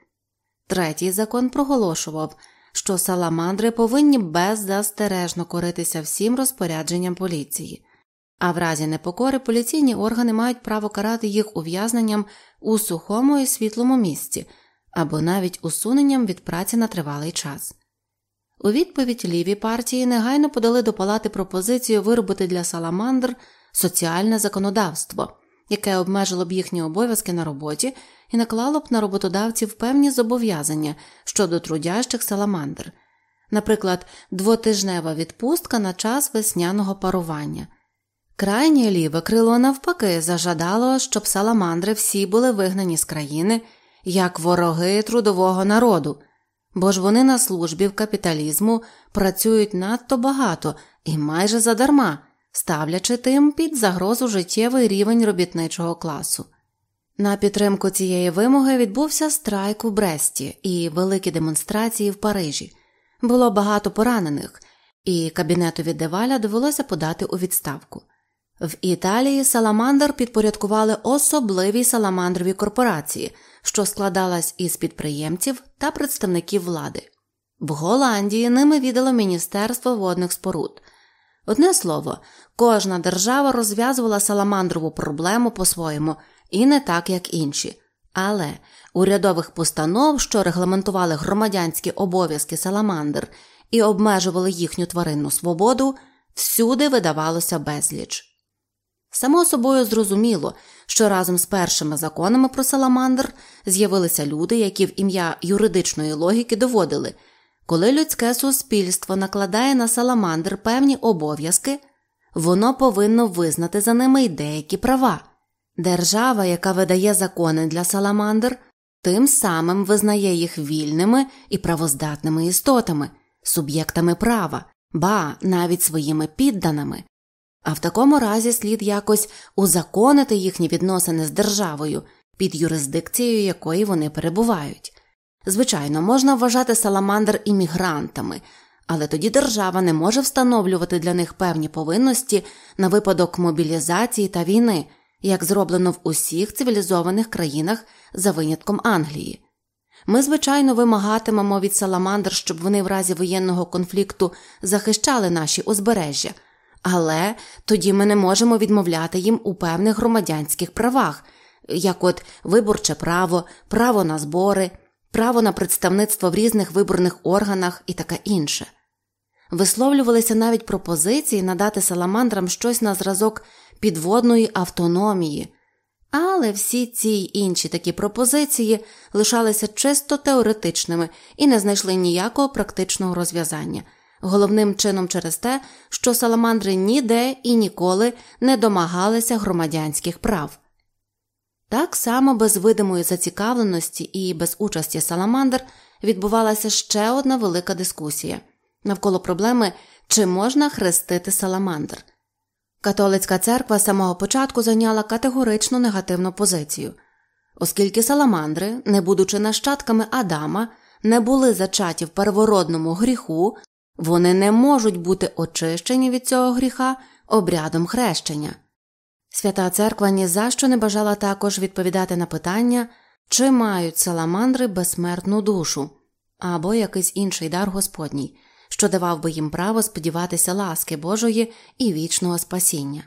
A: Третій закон проголошував, що саламандри повинні беззастережно коритися всім розпорядженням поліції, а в разі непокори поліційні органи мають право карати їх ув'язненням у сухому і світлому місці або навіть усуненням від праці на тривалий час. У відповідь ліві партії негайно подали до палати пропозицію виробити для саламандр соціальне законодавство яке обмежило б їхні обов'язки на роботі і наклало б на роботодавців певні зобов'язання щодо трудящих саламандр, наприклад, двотижнева відпустка на час весняного парування. Крайнє ліве крило навпаки зажадало, щоб саламандри всі були вигнані з країни як вороги трудового народу, бо ж вони на службі в капіталізму працюють надто багато і майже задарма ставлячи тим під загрозу життєвий рівень робітничого класу. На підтримку цієї вимоги відбувся страйк у Бресті і великі демонстрації в Парижі. Було багато поранених, і кабінетові Деваля довелося подати у відставку. В Італії Саламандр підпорядкували особливі саламандрові корпорації, що складалась із підприємців та представників влади. В Голландії ними віддало Міністерство водних споруд. Одне слово, кожна держава розв'язувала саламандрову проблему по-своєму і не так, як інші. Але урядових постанов, що регламентували громадянські обов'язки саламандр і обмежували їхню тваринну свободу, всюди видавалося безліч. Само собою зрозуміло, що разом з першими законами про саламандр з'явилися люди, які в ім'я юридичної логіки доводили, коли людське суспільство накладає на саламандр певні обов'язки, воно повинно визнати за ними й деякі права. Держава, яка видає закони для саламандр, тим самим визнає їх вільними і правоздатними істотами, суб'єктами права, ба навіть своїми підданими. А в такому разі слід якось узаконити їхні відносини з державою, під юрисдикцією якої вони перебувають. Звичайно, можна вважати саламандр іммігрантами, але тоді держава не може встановлювати для них певні повинності на випадок мобілізації та війни, як зроблено в усіх цивілізованих країнах за винятком Англії. Ми, звичайно, вимагатимемо від саламандр, щоб вони в разі воєнного конфлікту захищали наші узбережжя, але тоді ми не можемо відмовляти їм у певних громадянських правах, як от виборче право, право на збори право на представництво в різних виборних органах і таке інше. Висловлювалися навіть пропозиції надати саламандрам щось на зразок підводної автономії, але всі ці й інші такі пропозиції лишалися чисто теоретичними і не знайшли ніякого практичного розв'язання, головним чином через те, що саламандри ніде і ніколи не домагалися громадянських прав. Так само без видимої зацікавленості і без участі Саламандр відбувалася ще одна велика дискусія навколо проблеми, чи можна хрестити Саламандр. Католицька церква з самого початку зайняла категорично негативну позицію, оскільки саламандри, не будучи нащадками Адама, не були зачаті в первородному гріху, вони не можуть бути очищені від цього гріха обрядом хрещення. Свята церква ні за що не бажала також відповідати на питання, чи мають саламандри безсмертну душу або якийсь інший дар Господній, що давав би їм право сподіватися ласки Божої і вічного спасіння.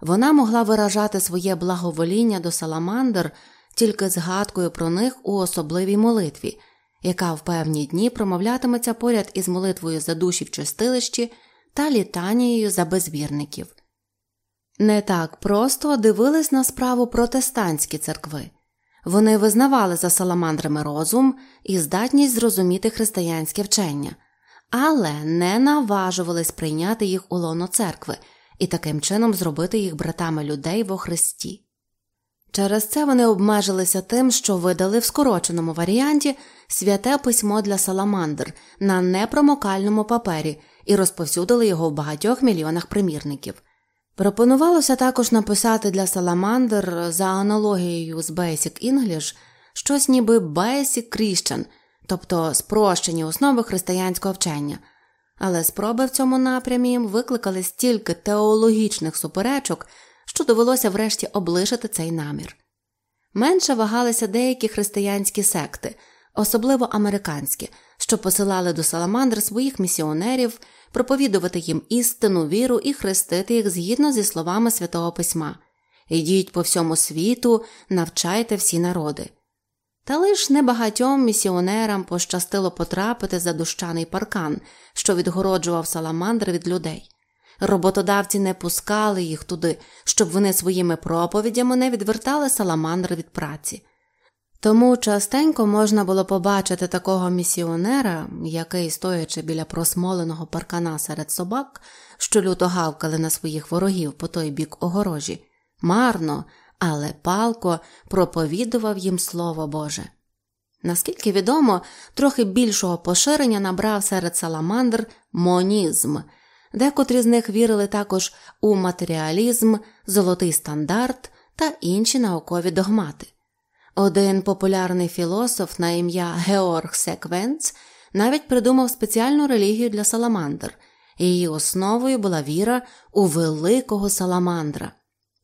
A: Вона могла виражати своє благовоління до саламандр тільки згадкою про них у особливій молитві, яка в певні дні промовлятиметься поряд із молитвою за душі в чистилищі та літанією за безвірників. Не так просто дивились на справу протестантські церкви. Вони визнавали за саламандрами розум і здатність зрозуміти християнське вчення, але не наважувались прийняти їх у лоно церкви і таким чином зробити їх братами людей во Христі. Через це вони обмежилися тим, що видали в скороченому варіанті святе письмо для саламандр на непромокальному папері і розповсюдили його в багатьох мільйонах примірників. Пропонувалося також написати для саламандр за аналогією з Basic English щось ніби Basic Christian, тобто спрощені основи християнського вчення, але спроби в цьому напрямі викликали стільки теологічних суперечок, що довелося врешті облишити цей намір. Менше вагалися деякі християнські секти, особливо американські, що посилали до саламандр своїх місіонерів проповідувати їм істину, віру і хрестити їх згідно зі словами святого Письма Ідіть по всьому світу, навчайте всі народи. Та лиш небагатьом місіонерам пощастило потрапити за дощаний паркан, що відгороджував саламандр від людей. Роботодавці не пускали їх туди, щоб вони своїми проповідями не відвертали саламандр від праці. Тому частенько можна було побачити такого місіонера, який, стоячи біля просмоленого паркана серед собак, що люто гавкали на своїх ворогів по той бік огорожі, марно, але палко проповідував їм Слово Боже. Наскільки відомо, трохи більшого поширення набрав серед саламандр монізм, декотрі з них вірили також у матеріалізм, золотий стандарт та інші наукові догмати. Один популярний філософ на ім'я Георг Секвенц навіть придумав спеціальну релігію для саламандр, її основою була віра у великого саламандра.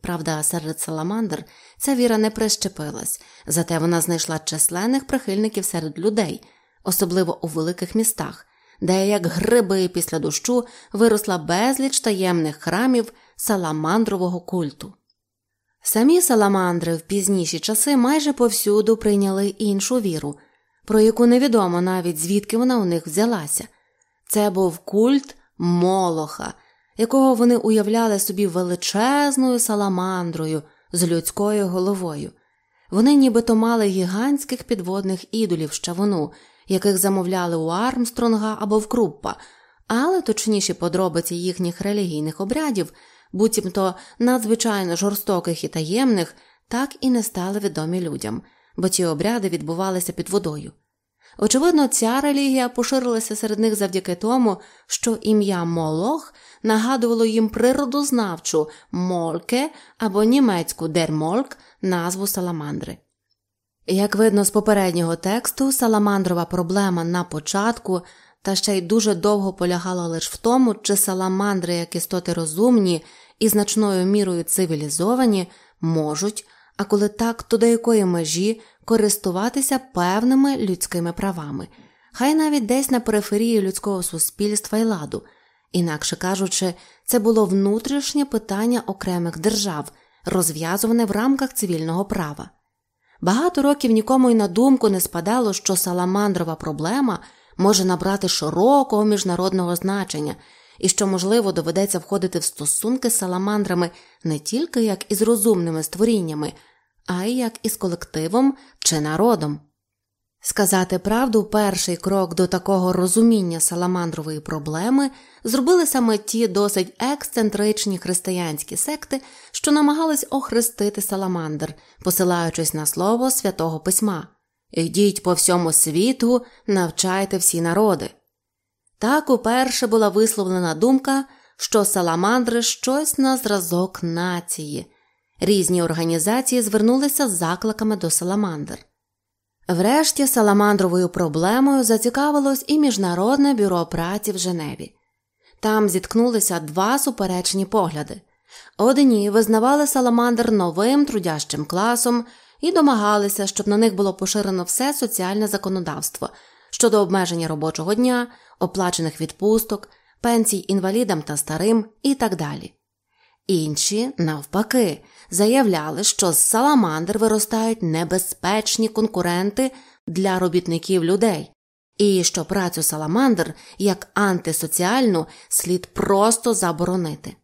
A: Правда, серед саламандр ця віра не прищепилась, зате вона знайшла численних прихильників серед людей, особливо у великих містах, де, як гриби після дощу, виросла безліч таємних храмів саламандрового культу. Самі саламандри в пізніші часи майже повсюду прийняли іншу віру, про яку невідомо навіть звідки вона у них взялася. Це був культ Молоха, якого вони уявляли собі величезною саламандрою з людською головою. Вони нібито мали гігантських підводних ідолів з чавуну, яких замовляли у Армстронга або в Круппа, але точніші подробиці їхніх релігійних обрядів буцімто надзвичайно жорстоких і таємних, так і не стали відомі людям, бо ці обряди відбувалися під водою. Очевидно, ця релігія поширилася серед них завдяки тому, що ім'я Молох нагадувало їм природознавчу мольке або німецьку дермольк назву саламандри. Як видно з попереднього тексту, саламандрова проблема на початку та ще й дуже довго полягала лише в тому, чи саламандри, як істоти розумні і значною мірою цивілізовані, можуть, а коли так, то до якої межі користуватися певними людськими правами, хай навіть десь на периферії людського суспільства і ладу, інакше кажучи, це було внутрішнє питання окремих держав, розв'язуване в рамках цивільного права. Багато років нікому й на думку не спадало, що саламандрова проблема може набрати широкого міжнародного значення і що, можливо, доведеться входити в стосунки з саламандрами не тільки як із розумними створіннями, а й як із колективом чи народом. Сказати правду, перший крок до такого розуміння саламандрової проблеми зробили саме ті досить ексцентричні християнські секти, що намагались охрестити саламандр, посилаючись на слово святого письма Йдіть по всьому світу, навчайте всі народи. Так уперше була висловлена думка, що саламандри щось на зразок нації. Різні організації звернулися з закликами до саламандр. Врешті саламандровою проблемою зацікавилось і Міжнародне бюро праці в Женеві. Там зіткнулися два суперечні погляди. Одні визнавали саламандр новим трудящим класом і домагалися, щоб на них було поширено все соціальне законодавство, щодо обмеження робочого дня, оплачених відпусток, пенсій інвалідам та старим і так далі. Інші, навпаки, заявляли, що з саламандр виростають небезпечні конкуренти для робітників людей, і що працю саламандр як антисоціальну слід просто заборонити.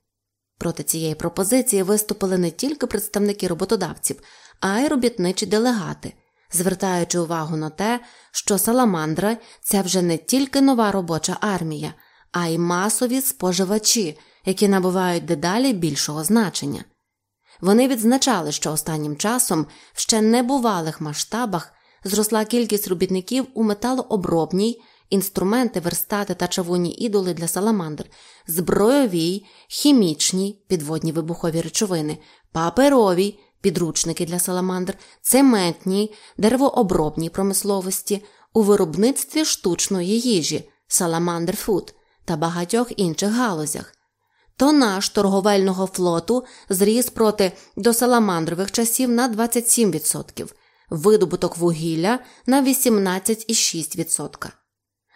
A: Проти цієї пропозиції виступили не тільки представники роботодавців, а й робітничі делегати, звертаючи увагу на те, що саламандра це вже не тільки нова робоча армія, а й масові споживачі, які набувають дедалі більшого значення. Вони відзначали, що останнім часом в ще небувалих масштабах зросла кількість робітників у металообробній, інструменти, верстати та чавунні ідоли для саламандр, збройовій, хімічній підводні вибухові речовини, паперовій, підручники для саламандр, цементній, деревообробній промисловості, у виробництві штучної їжі, саламандр фуд та багатьох інших галузях. Тонаж торговельного флоту зріс проти досаламандрових часів на 27%, видобуток вугілля на 18,6%.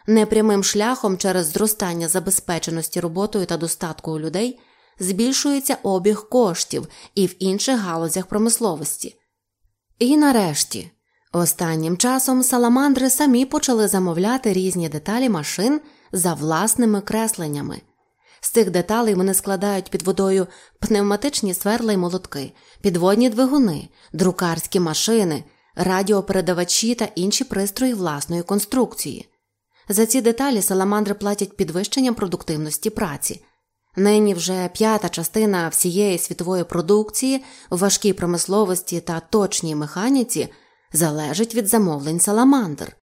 A: Непрямим шляхом через зростання забезпеченості роботою та достатку у людей збільшується обіг коштів і в інших галузях промисловості. І нарешті, останнім часом саламандри самі почали замовляти різні деталі машин за власними кресленнями. З цих деталей вони складають під водою пневматичні сверла й молотки, підводні двигуни, друкарські машини, радіопередавачі та інші пристрої власної конструкції. За ці деталі саламандри платять підвищенням продуктивності праці. Нині вже п'ята частина всієї світової продукції в важкій промисловості та точній механіці залежить від замовлень саламандр.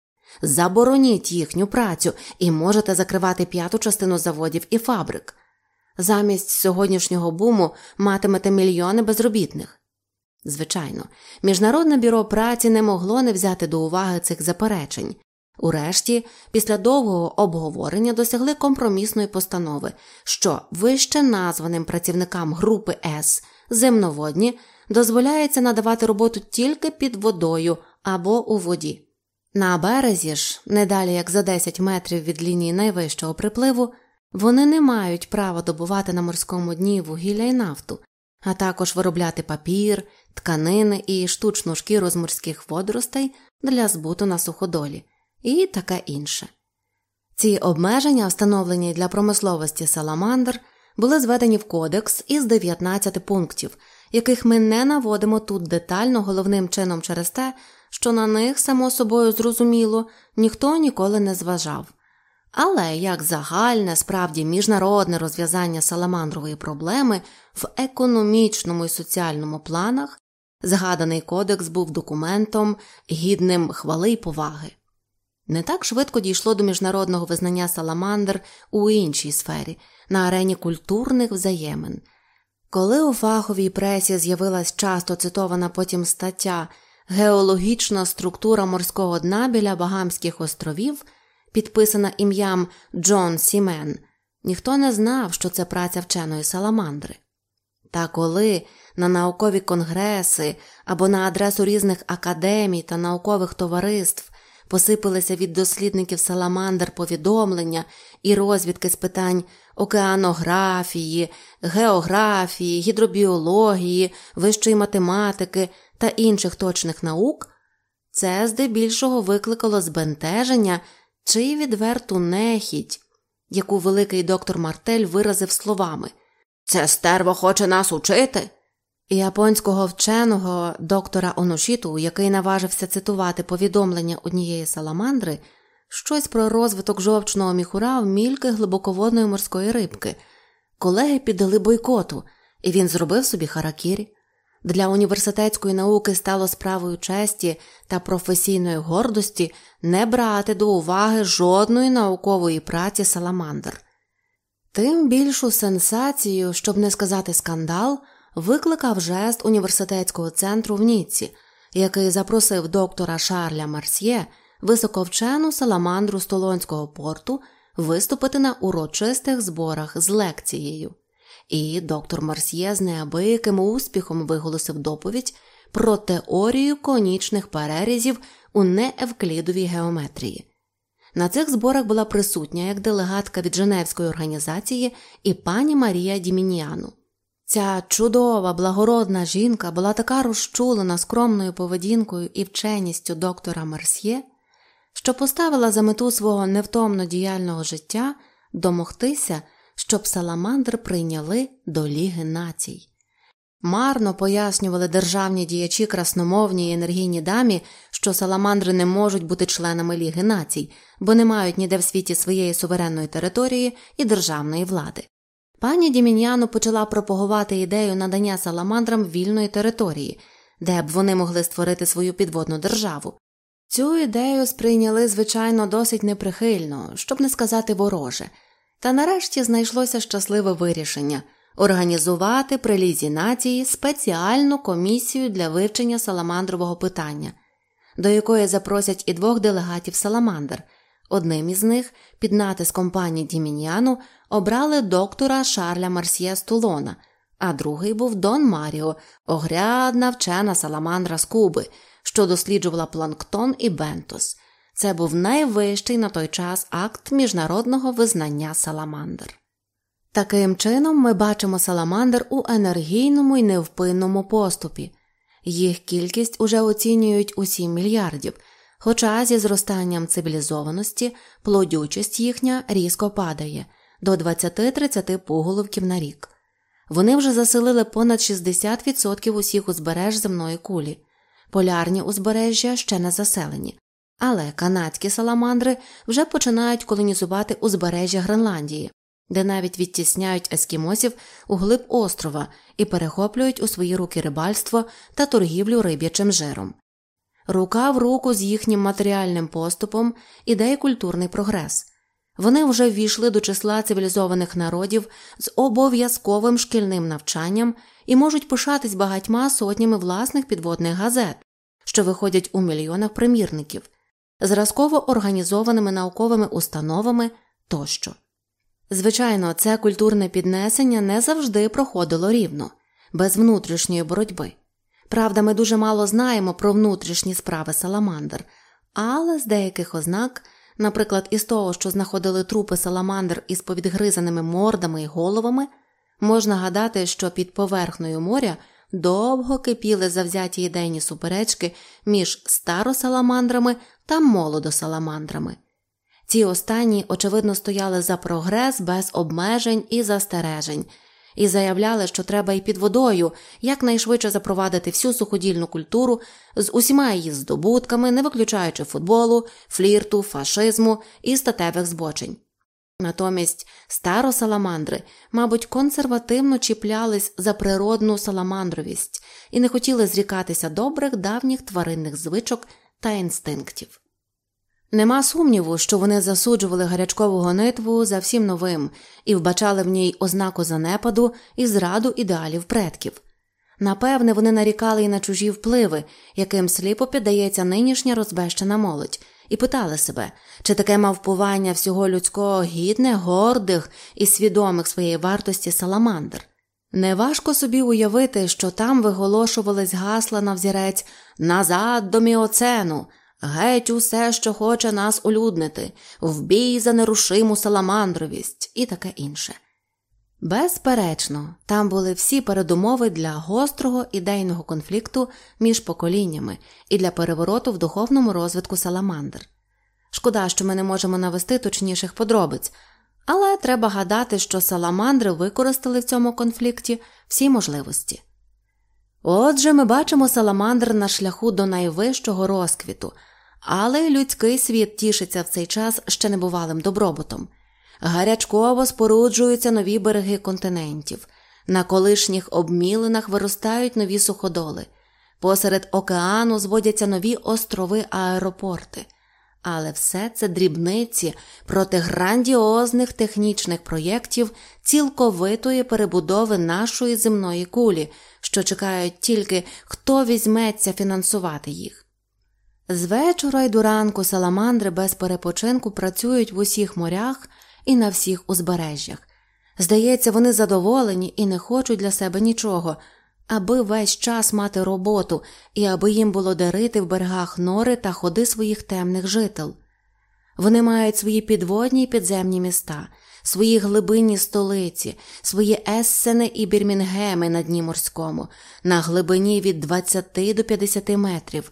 A: Забороніть їхню працю і можете закривати п'яту частину заводів і фабрик. Замість сьогоднішнього буму матимете мільйони безробітних. Звичайно, Міжнародне бюро праці не могло не взяти до уваги цих заперечень. Урешті, після довгого обговорення досягли компромісної постанови, що вище названим працівникам групи С земноводні дозволяється надавати роботу тільки під водою або у воді. На березі ж, не далі як за 10 метрів від лінії найвищого припливу, вони не мають права добувати на морському дні вугілля і нафту, а також виробляти папір, тканини і штучну шкіру з морських водоростей для збуту на суходолі і таке інше. Ці обмеження, встановлені для промисловості саламандр, були зведені в кодекс із 19 пунктів, яких ми не наводимо тут детально головним чином через те, що на них, само собою зрозуміло, ніхто ніколи не зважав. Але як загальне, справді міжнародне розв'язання саламандрової проблеми в економічному і соціальному планах, згаданий кодекс був документом гідним хвали й поваги. Не так швидко дійшло до міжнародного визнання саламандр у іншій сфері, на арені культурних взаємин. Коли у фаховій пресі з'явилась часто цитована потім стаття Геологічна структура морського дна біля Багамських островів, підписана ім'ям Джон Сімен, ніхто не знав, що це праця вченої саламандри. Та коли на наукові конгреси або на адресу різних академій та наукових товариств посипалися від дослідників саламандр повідомлення і розвідки з питань океанографії, географії, гідробіології, вищої математики та інших точних наук, це здебільшого викликало збентеження чи відверту нехідь, яку великий доктор Мартель виразив словами Це стерво хоче нас учити. Японського вченого доктора Оношіту, який наважився цитувати повідомлення однієї саламандри, щось про розвиток жовчного міхура в мільки глибоководної морської рибки. Колеги піддали бойкоту, і він зробив собі харакірі. Для університетської науки стало справою честі та професійної гордості не брати до уваги жодної наукової праці саламандр. Тим більшу сенсацію, щоб не сказати скандал викликав жест університетського центру в Ніцці, який запросив доктора Шарля Марсьє, високовчену саламандру Столонського порту, виступити на урочистих зборах з лекцією. І доктор Марсьє з неабияким успіхом виголосив доповідь про теорію конічних перерізів у неевклідовій геометрії. На цих зборах була присутня як делегатка від Женевської організації і пані Марія Дімініану. Ця чудова, благородна жінка була така розчулена скромною поведінкою і вченістю доктора Мерсьє, що поставила за мету свого невтомно діяльного життя домогтися, щоб саламандр прийняли до Ліги націй. Марно пояснювали державні діячі красномовні і енергійні дамі, що саламандри не можуть бути членами Ліги націй, бо не мають ніде в світі своєї суверенної території і державної влади. Пані Діміняно почала пропагувати ідею надання саламандрам вільної території, де б вони могли створити свою підводну державу. Цю ідею сприйняли, звичайно, досить неприхильно, щоб не сказати вороже, та нарешті знайшлося щасливе вирішення організувати при лізі нації спеціальну комісію для вивчення саламандрового питання, до якої запросять і двох делегатів Саламандр. Одним із них, під натиском пані Дімініану, обрали доктора Шарля Марсьє Стулона, а другий був Дон Маріо, огрядна вчена саламандра з Куби, що досліджувала планктон і бентос. Це був найвищий на той час акт міжнародного визнання саламандр. Таким чином, ми бачимо саламандр у енергійному і невпинному поступі. Їх кількість уже оцінюють у 7 мільярдів, хоча зі зростанням цивілізованості плодючість їхня різко падає до 20-30 поголовків на рік. Вони вже заселили понад 60% усіх узбереж земної кулі, полярні узбережжя ще не заселені, але канадські саламандри вже починають колонізувати узбережжя Гренландії, де навіть відтісняють ескімосів у глиб острова і перехоплюють у свої руки рибальство та торгівлю риб'ячим жиром. Рука в руку з їхнім матеріальним поступом іде культурний прогрес. Вони вже ввійшли до числа цивілізованих народів з обов'язковим шкільним навчанням і можуть пишатись багатьма сотнями власних підводних газет, що виходять у мільйонах примірників, зразково організованими науковими установами тощо. Звичайно, це культурне піднесення не завжди проходило рівно, без внутрішньої боротьби. Правда, ми дуже мало знаємо про внутрішні справи саламандр, але з деяких ознак, наприклад, із того, що знаходили трупи саламандр із повідгризаними мордами і головами, можна гадати, що під поверхнею моря довго кипіли завзяті ідейні суперечки між старосаламандрами та молодосаламандрами. Ці останні, очевидно, стояли за прогрес без обмежень і застережень, і заявляли, що треба і під водою якнайшвидше запровадити всю суходільну культуру з усіма її здобутками, не виключаючи футболу, флірту, фашизму і статевих збочень. Натомість старосаламандри, мабуть, консервативно чіплялись за природну саламандровість і не хотіли зрікатися добрих давніх тваринних звичок та інстинктів. Нема сумніву, що вони засуджували гарячкову гонитву за всім новим і вбачали в ній ознаку занепаду і зраду ідеалів предків. Напевне, вони нарікали і на чужі впливи, яким сліпо піддається нинішня розбещена молодь, і питали себе, чи таке мавпування всього людського гідне, гордих і свідомих своєї вартості саламандр. Неважко собі уявити, що там виголошувались гасла на взірець назад до міоцену. Геть усе, що хоче нас улюднити, вбій за нерушиму саламандровість і таке інше. Безперечно, там були всі передумови для гострого ідейного конфлікту між поколіннями і для перевороту в духовному розвитку саламандр. Шкода, що ми не можемо навести точніших подробиць, але треба гадати, що саламандри використали в цьому конфлікті всі можливості. Отже, ми бачимо саламандр на шляху до найвищого розквіту. Але людський світ тішиться в цей час ще небувалим добробутом. Гарячково споруджуються нові береги континентів, на колишніх обмілинах виростають нові суходоли, посеред океану зводяться нові острови аеропорти. Але все це дрібниці проти грандіозних технічних проєктів цілковитої перебудови нашої земної кулі, що чекають тільки хто візьметься фінансувати їх. З вечора й до ранку саламандри без перепочинку працюють в усіх морях і на всіх узбережжях. Здається, вони задоволені і не хочуть для себе нічого, аби весь час мати роботу і аби їм було дарити в берегах нори та ходи своїх темних жител. Вони мають свої підводні і підземні міста, свої глибинні столиці, свої Ессени і Бірмінгеми на дні морському, на глибині від 20 до 50 метрів,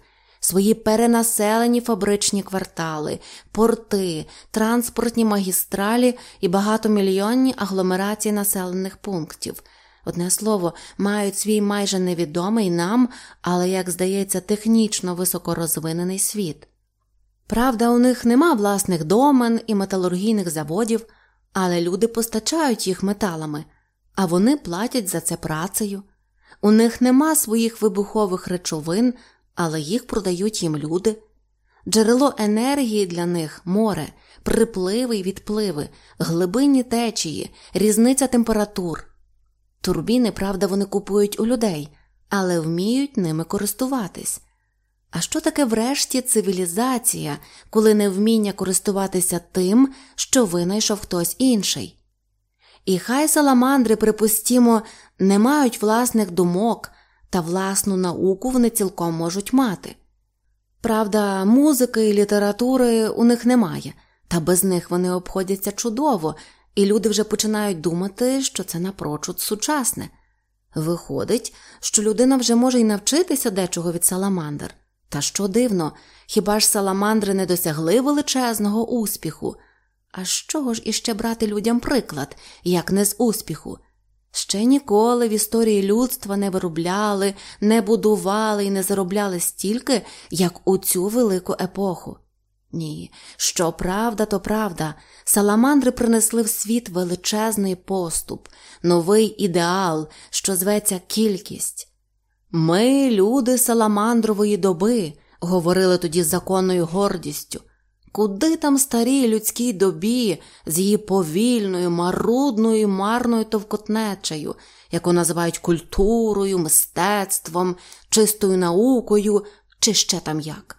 A: свої перенаселені фабричні квартали, порти, транспортні магістралі і багатомільйонні агломерації населених пунктів. Одне слово, мають свій майже невідомий нам, але, як здається, технічно високорозвинений світ. Правда, у них нема власних домен і металургійних заводів, але люди постачають їх металами, а вони платять за це працею. У них нема своїх вибухових речовин, але їх продають їм люди. Джерело енергії для них море, припливи й відпливи, глибинні течії, різниця температур. Турбіни, правда, вони купують у людей, але вміють ними користуватись. А що таке врешті цивілізація, коли невміння користуватися тим, що винайшов хтось інший? І хай саламандри, припустімо, не мають власних думок та власну науку вони цілком можуть мати. Правда, музики і літератури у них немає, та без них вони обходяться чудово, і люди вже починають думати, що це напрочуд сучасне. Виходить, що людина вже може й навчитися дечого від саламандр. Та що дивно, хіба ж саламандри не досягли величезного успіху? А з чого ж іще брати людям приклад, як не з успіху? Ще ніколи в історії людства не виробляли, не будували і не заробляли стільки, як у цю велику епоху. Ні, що правда, то правда, саламандри принесли в світ величезний поступ, новий ідеал, що зветься кількість. Ми, люди саламандрової доби, говорили тоді з законною гордістю. Куди там старій людській добі з її повільною, марудною, марною товкотнечею, яку називають культурою, мистецтвом, чистою наукою, чи ще там як?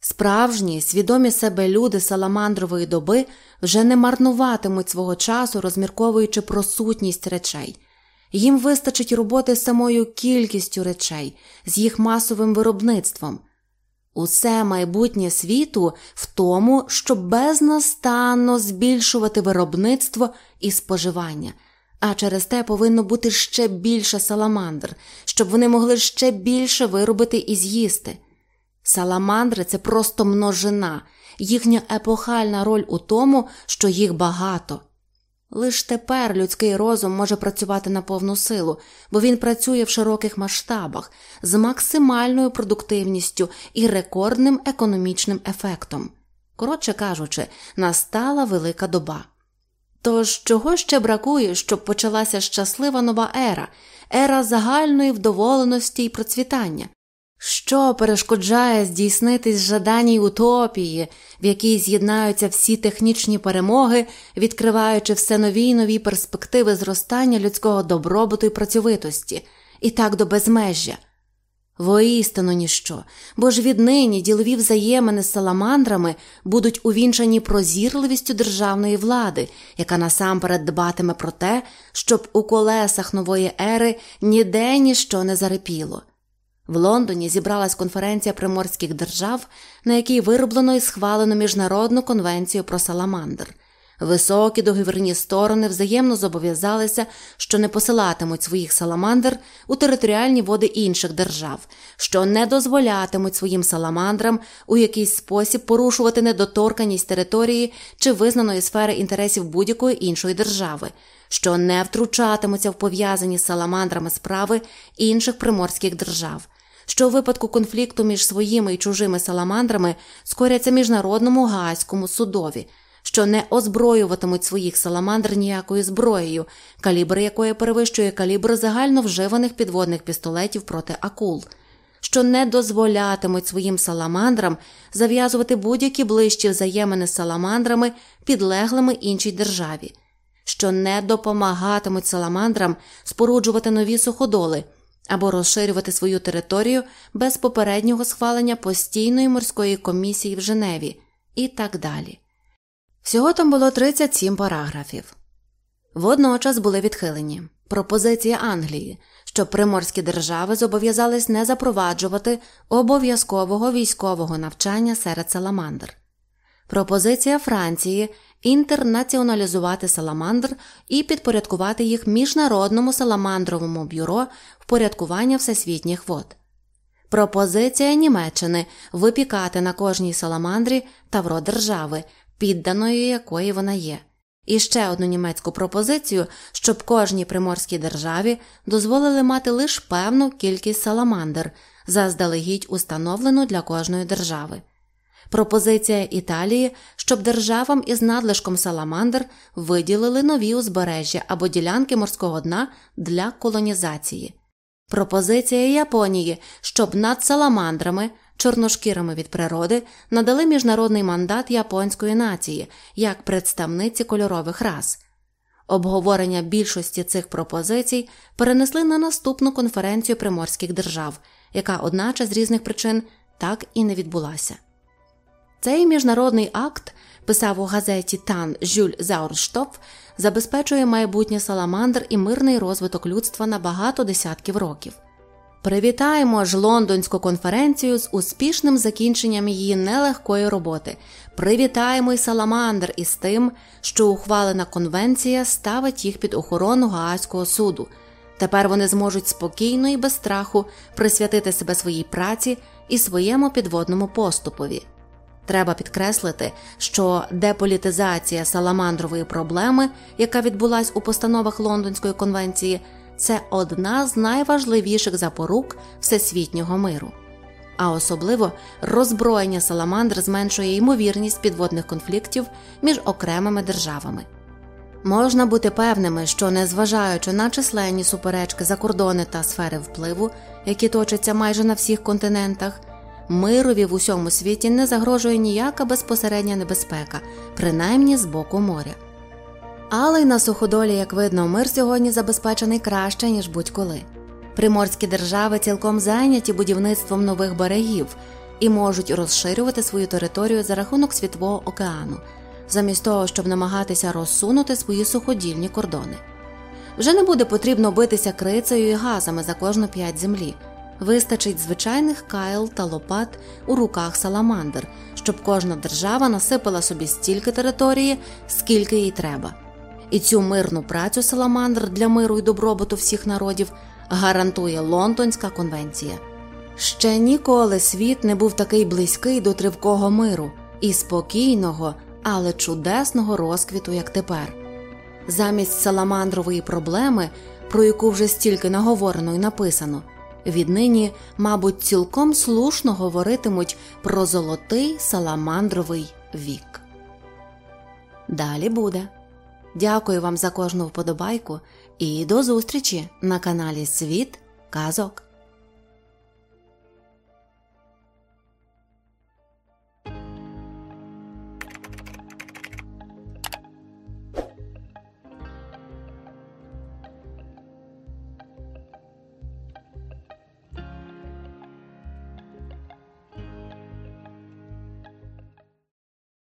A: Справжні, свідомі себе люди саламандрової доби вже не марнуватимуть свого часу, розмірковуючи про сутність речей. Їм вистачить роботи самою кількістю речей, з їх масовим виробництвом. Усе майбутнє світу в тому, щоб безнастанно збільшувати виробництво і споживання, а через те повинно бути ще більше саламандр, щоб вони могли ще більше виробити і з'їсти. Саламандри це просто множина, їхня епохальна роль у тому, що їх багато. Лиш тепер людський розум може працювати на повну силу, бо він працює в широких масштабах з максимальною продуктивністю і рекордним економічним ефектом. Коротше кажучи, настала велика доба. Тож чого ще бракує, щоб почалася щаслива нова ера, ера загальної вдоволеності і процвітання? Що перешкоджає здійснитись жаданій утопії, в якій з'єднаються всі технічні перемоги, відкриваючи все нові й нові перспективи зростання людського добробуту і працьовитості, і так до безмежжя? Воістину ніщо, бо ж віднині ділові взаємини з саламандрами будуть увінчані прозірливістю державної влади, яка насамперед дбатиме про те, щоб у колесах нової ери ніде ніщо не зарипіло. В Лондоні зібралась конференція приморських держав, на якій вироблено і схвалено міжнародну конвенцію про саламандр. Високі договірні сторони взаємно зобов'язалися, що не посилатимуть своїх саламандр у територіальні води інших держав, що не дозволятимуть своїм саламандрам у якийсь спосіб порушувати недоторканість території чи визнаної сфери інтересів будь-якої іншої держави, що не втручатимуться в пов'язані з саламандрами справи інших приморських держав що у випадку конфлікту між своїми і чужими саламандрами скоряться міжнародному гаазькому судові, що не озброюватимуть своїх саламандр ніякою зброєю, калібр якої перевищує калібр загально вживаних підводних пістолетів проти акул. Що не дозволятимуть своїм саламандрам зав'язувати будь-які ближчі взаємини з саламандрами, підлеглими іншій державі, що не допомагатимуть саламандрам споруджувати нові суходоли, або розширювати свою територію без попереднього схвалення постійної морської комісії в Женеві і так далі. Всього там було 37 параграфів. Водночас були відхилені пропозиції Англії, що приморські держави зобов'язались не запроваджувати обов'язкового військового навчання серед саламандр. Пропозиція Франції інтернаціоналізувати саламандр і підпорядкувати їх міжнародному саламандровому бюро впорядкування всесвітніх вод. Пропозиція Німеччини випікати на кожній саламандрі тавро держави, підданою якої вона є. І ще одну німецьку пропозицію, щоб кожній приморській державі дозволили мати лише певну кількість саламандр, заздалегідь установлену для кожної держави. Пропозиція Італії, щоб державам із надлишком саламандр виділили нові узбережжя або ділянки морського дна для колонізації. Пропозиція Японії, щоб над саламандрами, чорношкірими від природи, надали міжнародний мандат японської нації як представниці кольорових рас. Обговорення більшості цих пропозицій перенесли на наступну конференцію приморських держав, яка, одначе, з різних причин так і не відбулася. Цей міжнародний акт, писав у газеті Тан Жюль Заурштоф, забезпечує майбутнє саламандр і мирний розвиток людства на багато десятків років. Привітаємо ж лондонську конференцію з успішним закінченням її нелегкої роботи. Привітаємо й саламандр із тим, що ухвалена конвенція ставить їх під охорону Гаазького суду. Тепер вони зможуть спокійно і без страху присвятити себе своїй праці і своєму підводному поступові. Треба підкреслити, що деполітизація саламандрової проблеми, яка відбулась у постановах Лондонської конвенції, це одна з найважливіших запорук всесвітнього миру. А особливо роззброєння саламандр зменшує ймовірність підводних конфліктів між окремими державами. Можна бути певними, що незважаючи на численні суперечки за кордони та сфери впливу, які точаться майже на всіх континентах, мирові в усьому світі не загрожує ніяка безпосередня небезпека, принаймні з боку моря. Але й на суходолі, як видно, мир сьогодні забезпечений краще, ніж будь-коли. Приморські держави цілком зайняті будівництвом нових берегів і можуть розширювати свою територію за рахунок Світового океану, замість того, щоб намагатися розсунути свої суходільні кордони. Вже не буде потрібно битися крицею і газами за кожну п'ять землі. Вистачить звичайних кайл та лопат у руках саламандр, щоб кожна держава насипала собі стільки території, скільки їй треба. І цю мирну працю саламандр для миру і добробуту всіх народів гарантує Лондонська конвенція. Ще ніколи світ не був такий близький до тривкого миру і спокійного, але чудесного розквіту, як тепер. Замість саламандрової проблеми, про яку вже стільки наговорено і написано. Віднині, мабуть, цілком слушно говоритимуть про золотий саламандровий вік. Далі буде. Дякую вам за кожну вподобайку і до зустрічі на каналі Світ Казок.